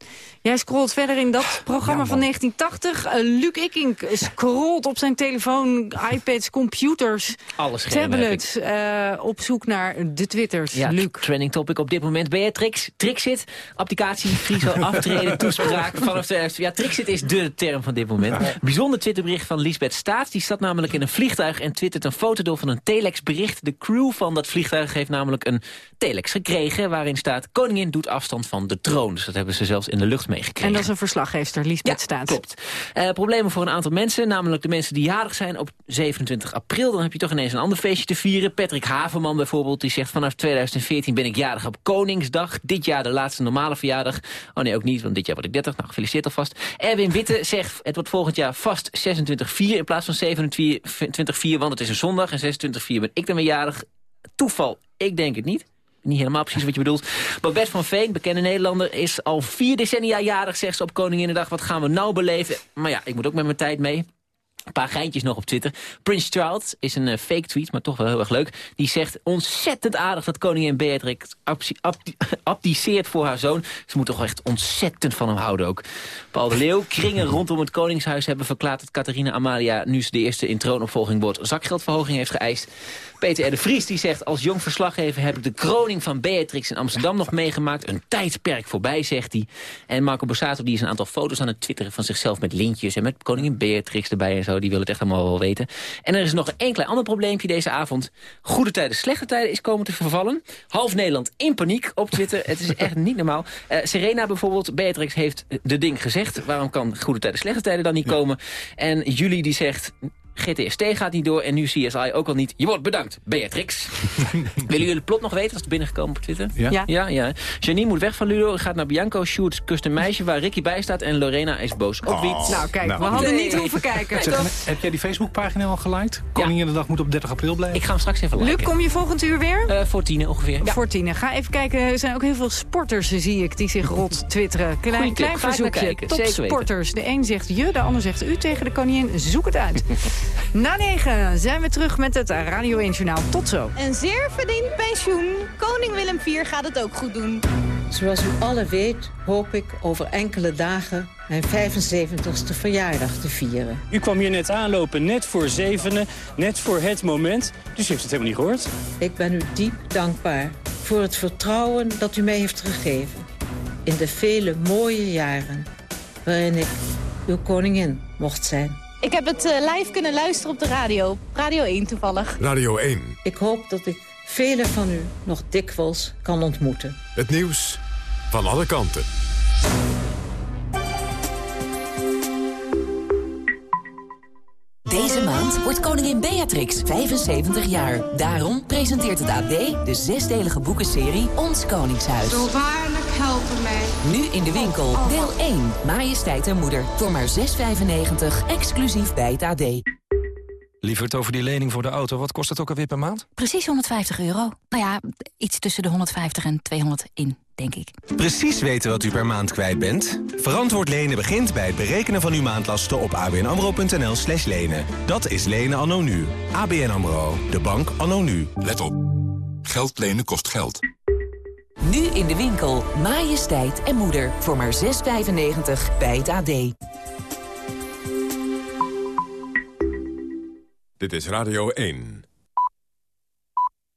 Jij scrolt verder in dat programma ja, van 1980. Uh, Luc Ikink scrolt op zijn telefoon, iPads, computers,
Alles
tablets... Uh, op zoek naar de Twitters.
Ja,
Luc.
trending topic op dit moment. Beatrix, Trixit, applicatie, Friso, aftreden, toespraak vanaf 2000. Ja, Trixit is de term van dit moment. Bijzonder Twitterbericht van Lisbeth Staats. Die zat namelijk in een vliegtuig en twittert een foto door van een telexbericht. De crew van dat vliegtuig heeft namelijk een telex gekregen... waarin staat, koningin doet afstand van de troon. Dus dat hebben ze zelfs in de lucht meegekregen.
En dat is een verslaggever, Lisbeth
ja,
Staats.
klopt. Uh, problemen voor een aantal mensen, namelijk de mensen die jarig zijn op 27 april. Dan heb je toch ineens een ander feestje te vieren. Patrick Haverman bijvoorbeeld, die zegt vanaf 2014 ben ik jarig op Koningsdag. Dit jaar de laatste normale verjaardag. Oh nee, ook niet, want dit jaar word ik 30. Nou, gefeliciteerd alvast. Erwin Witte zegt, het wordt volgend jaar vast 26-4 in plaats van 27-4, want het is een zondag. En 26-4 ben ik dan weer jarig. Toeval, ik denk het niet niet helemaal precies wat je bedoelt. Babette van Veen, bekende Nederlander, is al vier decennia jarig, zegt ze op Koninginnedag. Wat gaan we nou beleven? Maar ja, ik moet ook met mijn tijd mee. Een paar geintjes nog op Twitter. Prince Charles is een uh, fake tweet, maar toch wel heel erg leuk. Die zegt ontzettend aardig dat koningin Beatrix abdiceert voor haar zoon. Ze moet toch echt ontzettend van hem houden ook. Paul de Leeuw, kringen rondom het koningshuis hebben verklaard... dat Catharina Amalia, nu ze de eerste in troonopvolging wordt... zakgeldverhoging heeft geëist. Peter R. de Vries die zegt... als jong verslaggever heb ik de kroning van Beatrix in Amsterdam nog meegemaakt. Een tijdperk voorbij, zegt hij. En Marco Borsato die is een aantal foto's aan het twitteren van zichzelf... met lintjes en met koningin Beatrix erbij en zo. Die wil het echt allemaal wel weten. En er is nog een klein ander probleempje deze avond. Goede tijden, slechte tijden is komen te vervallen. Half Nederland in paniek op Twitter. het is echt niet normaal. Uh, Serena bijvoorbeeld, Beatrix heeft de ding gezegd. Waarom kan goede tijden, slechte tijden dan niet komen? En Julie die zegt... GTST gaat niet door en nu CSI ook al niet. Je wordt bedankt, Beatrix. Willen jullie het plot nog weten? Dat is binnengekomen op Twitter.
Ja?
Ja, ja. Janine moet weg van Ludo, gaat naar Bianco, Shoots, kust een meisje waar Ricky bij staat en Lorena is boos op Wiet.
nou kijk, nou. we hadden niet hoeven kijken.
Zeg, heb jij die Facebookpagina al geliked? Koninginnedag moet op 30 april blijven.
Ik ga hem straks even liken.
Luc, kom je volgend uur weer?
Uh, voor tien ongeveer.
Ja. Voor tien. Ga even kijken. Er zijn ook heel veel sporters, zie ik, die zich rot twitteren. Klein, klein verzoekje. Top sporters. De een zegt je, de ander zegt u tegen de koningin. Zoek het uit. Na negen zijn we terug met het Radio 1 Journaal. Tot zo.
Een zeer verdiend pensioen. Koning Willem IV gaat het ook goed doen.
Zoals u alle weet, hoop ik over enkele dagen mijn 75ste verjaardag te vieren.
U kwam hier net aanlopen, net voor zevenen, net voor het moment. Dus u heeft het helemaal niet gehoord.
Ik ben u diep dankbaar voor het vertrouwen dat u mij heeft gegeven. In de vele mooie jaren waarin ik uw koningin mocht zijn.
Ik heb het uh, live kunnen luisteren op de radio. Radio 1 toevallig.
Radio 1.
Ik hoop dat ik velen van u nog dikwijls kan ontmoeten.
Het nieuws van alle kanten.
Deze maand wordt koningin Beatrix 75 jaar. Daarom presenteert het AD de zesdelige boekenserie Ons Koningshuis.
Zo waarlijk
helpen mij.
Nu in de winkel. Deel 1. Majesteit en moeder. Voor maar 6,95. Exclusief bij het AD.
Lieverd, over die lening voor de auto, wat kost het ook alweer per maand?
Precies 150 euro. Nou ja, iets tussen de 150 en 200 in, denk ik.
Precies weten wat u per maand kwijt bent? Verantwoord lenen begint bij het berekenen van uw maandlasten op abnamro.nl slash lenen. Dat is lenen anno nu. ABN AMRO, de bank anno nu.
Let op. Geld lenen kost geld.
Nu in de winkel. Majesteit en moeder. Voor maar 6,95 bij het AD.
Dit is Radio 1.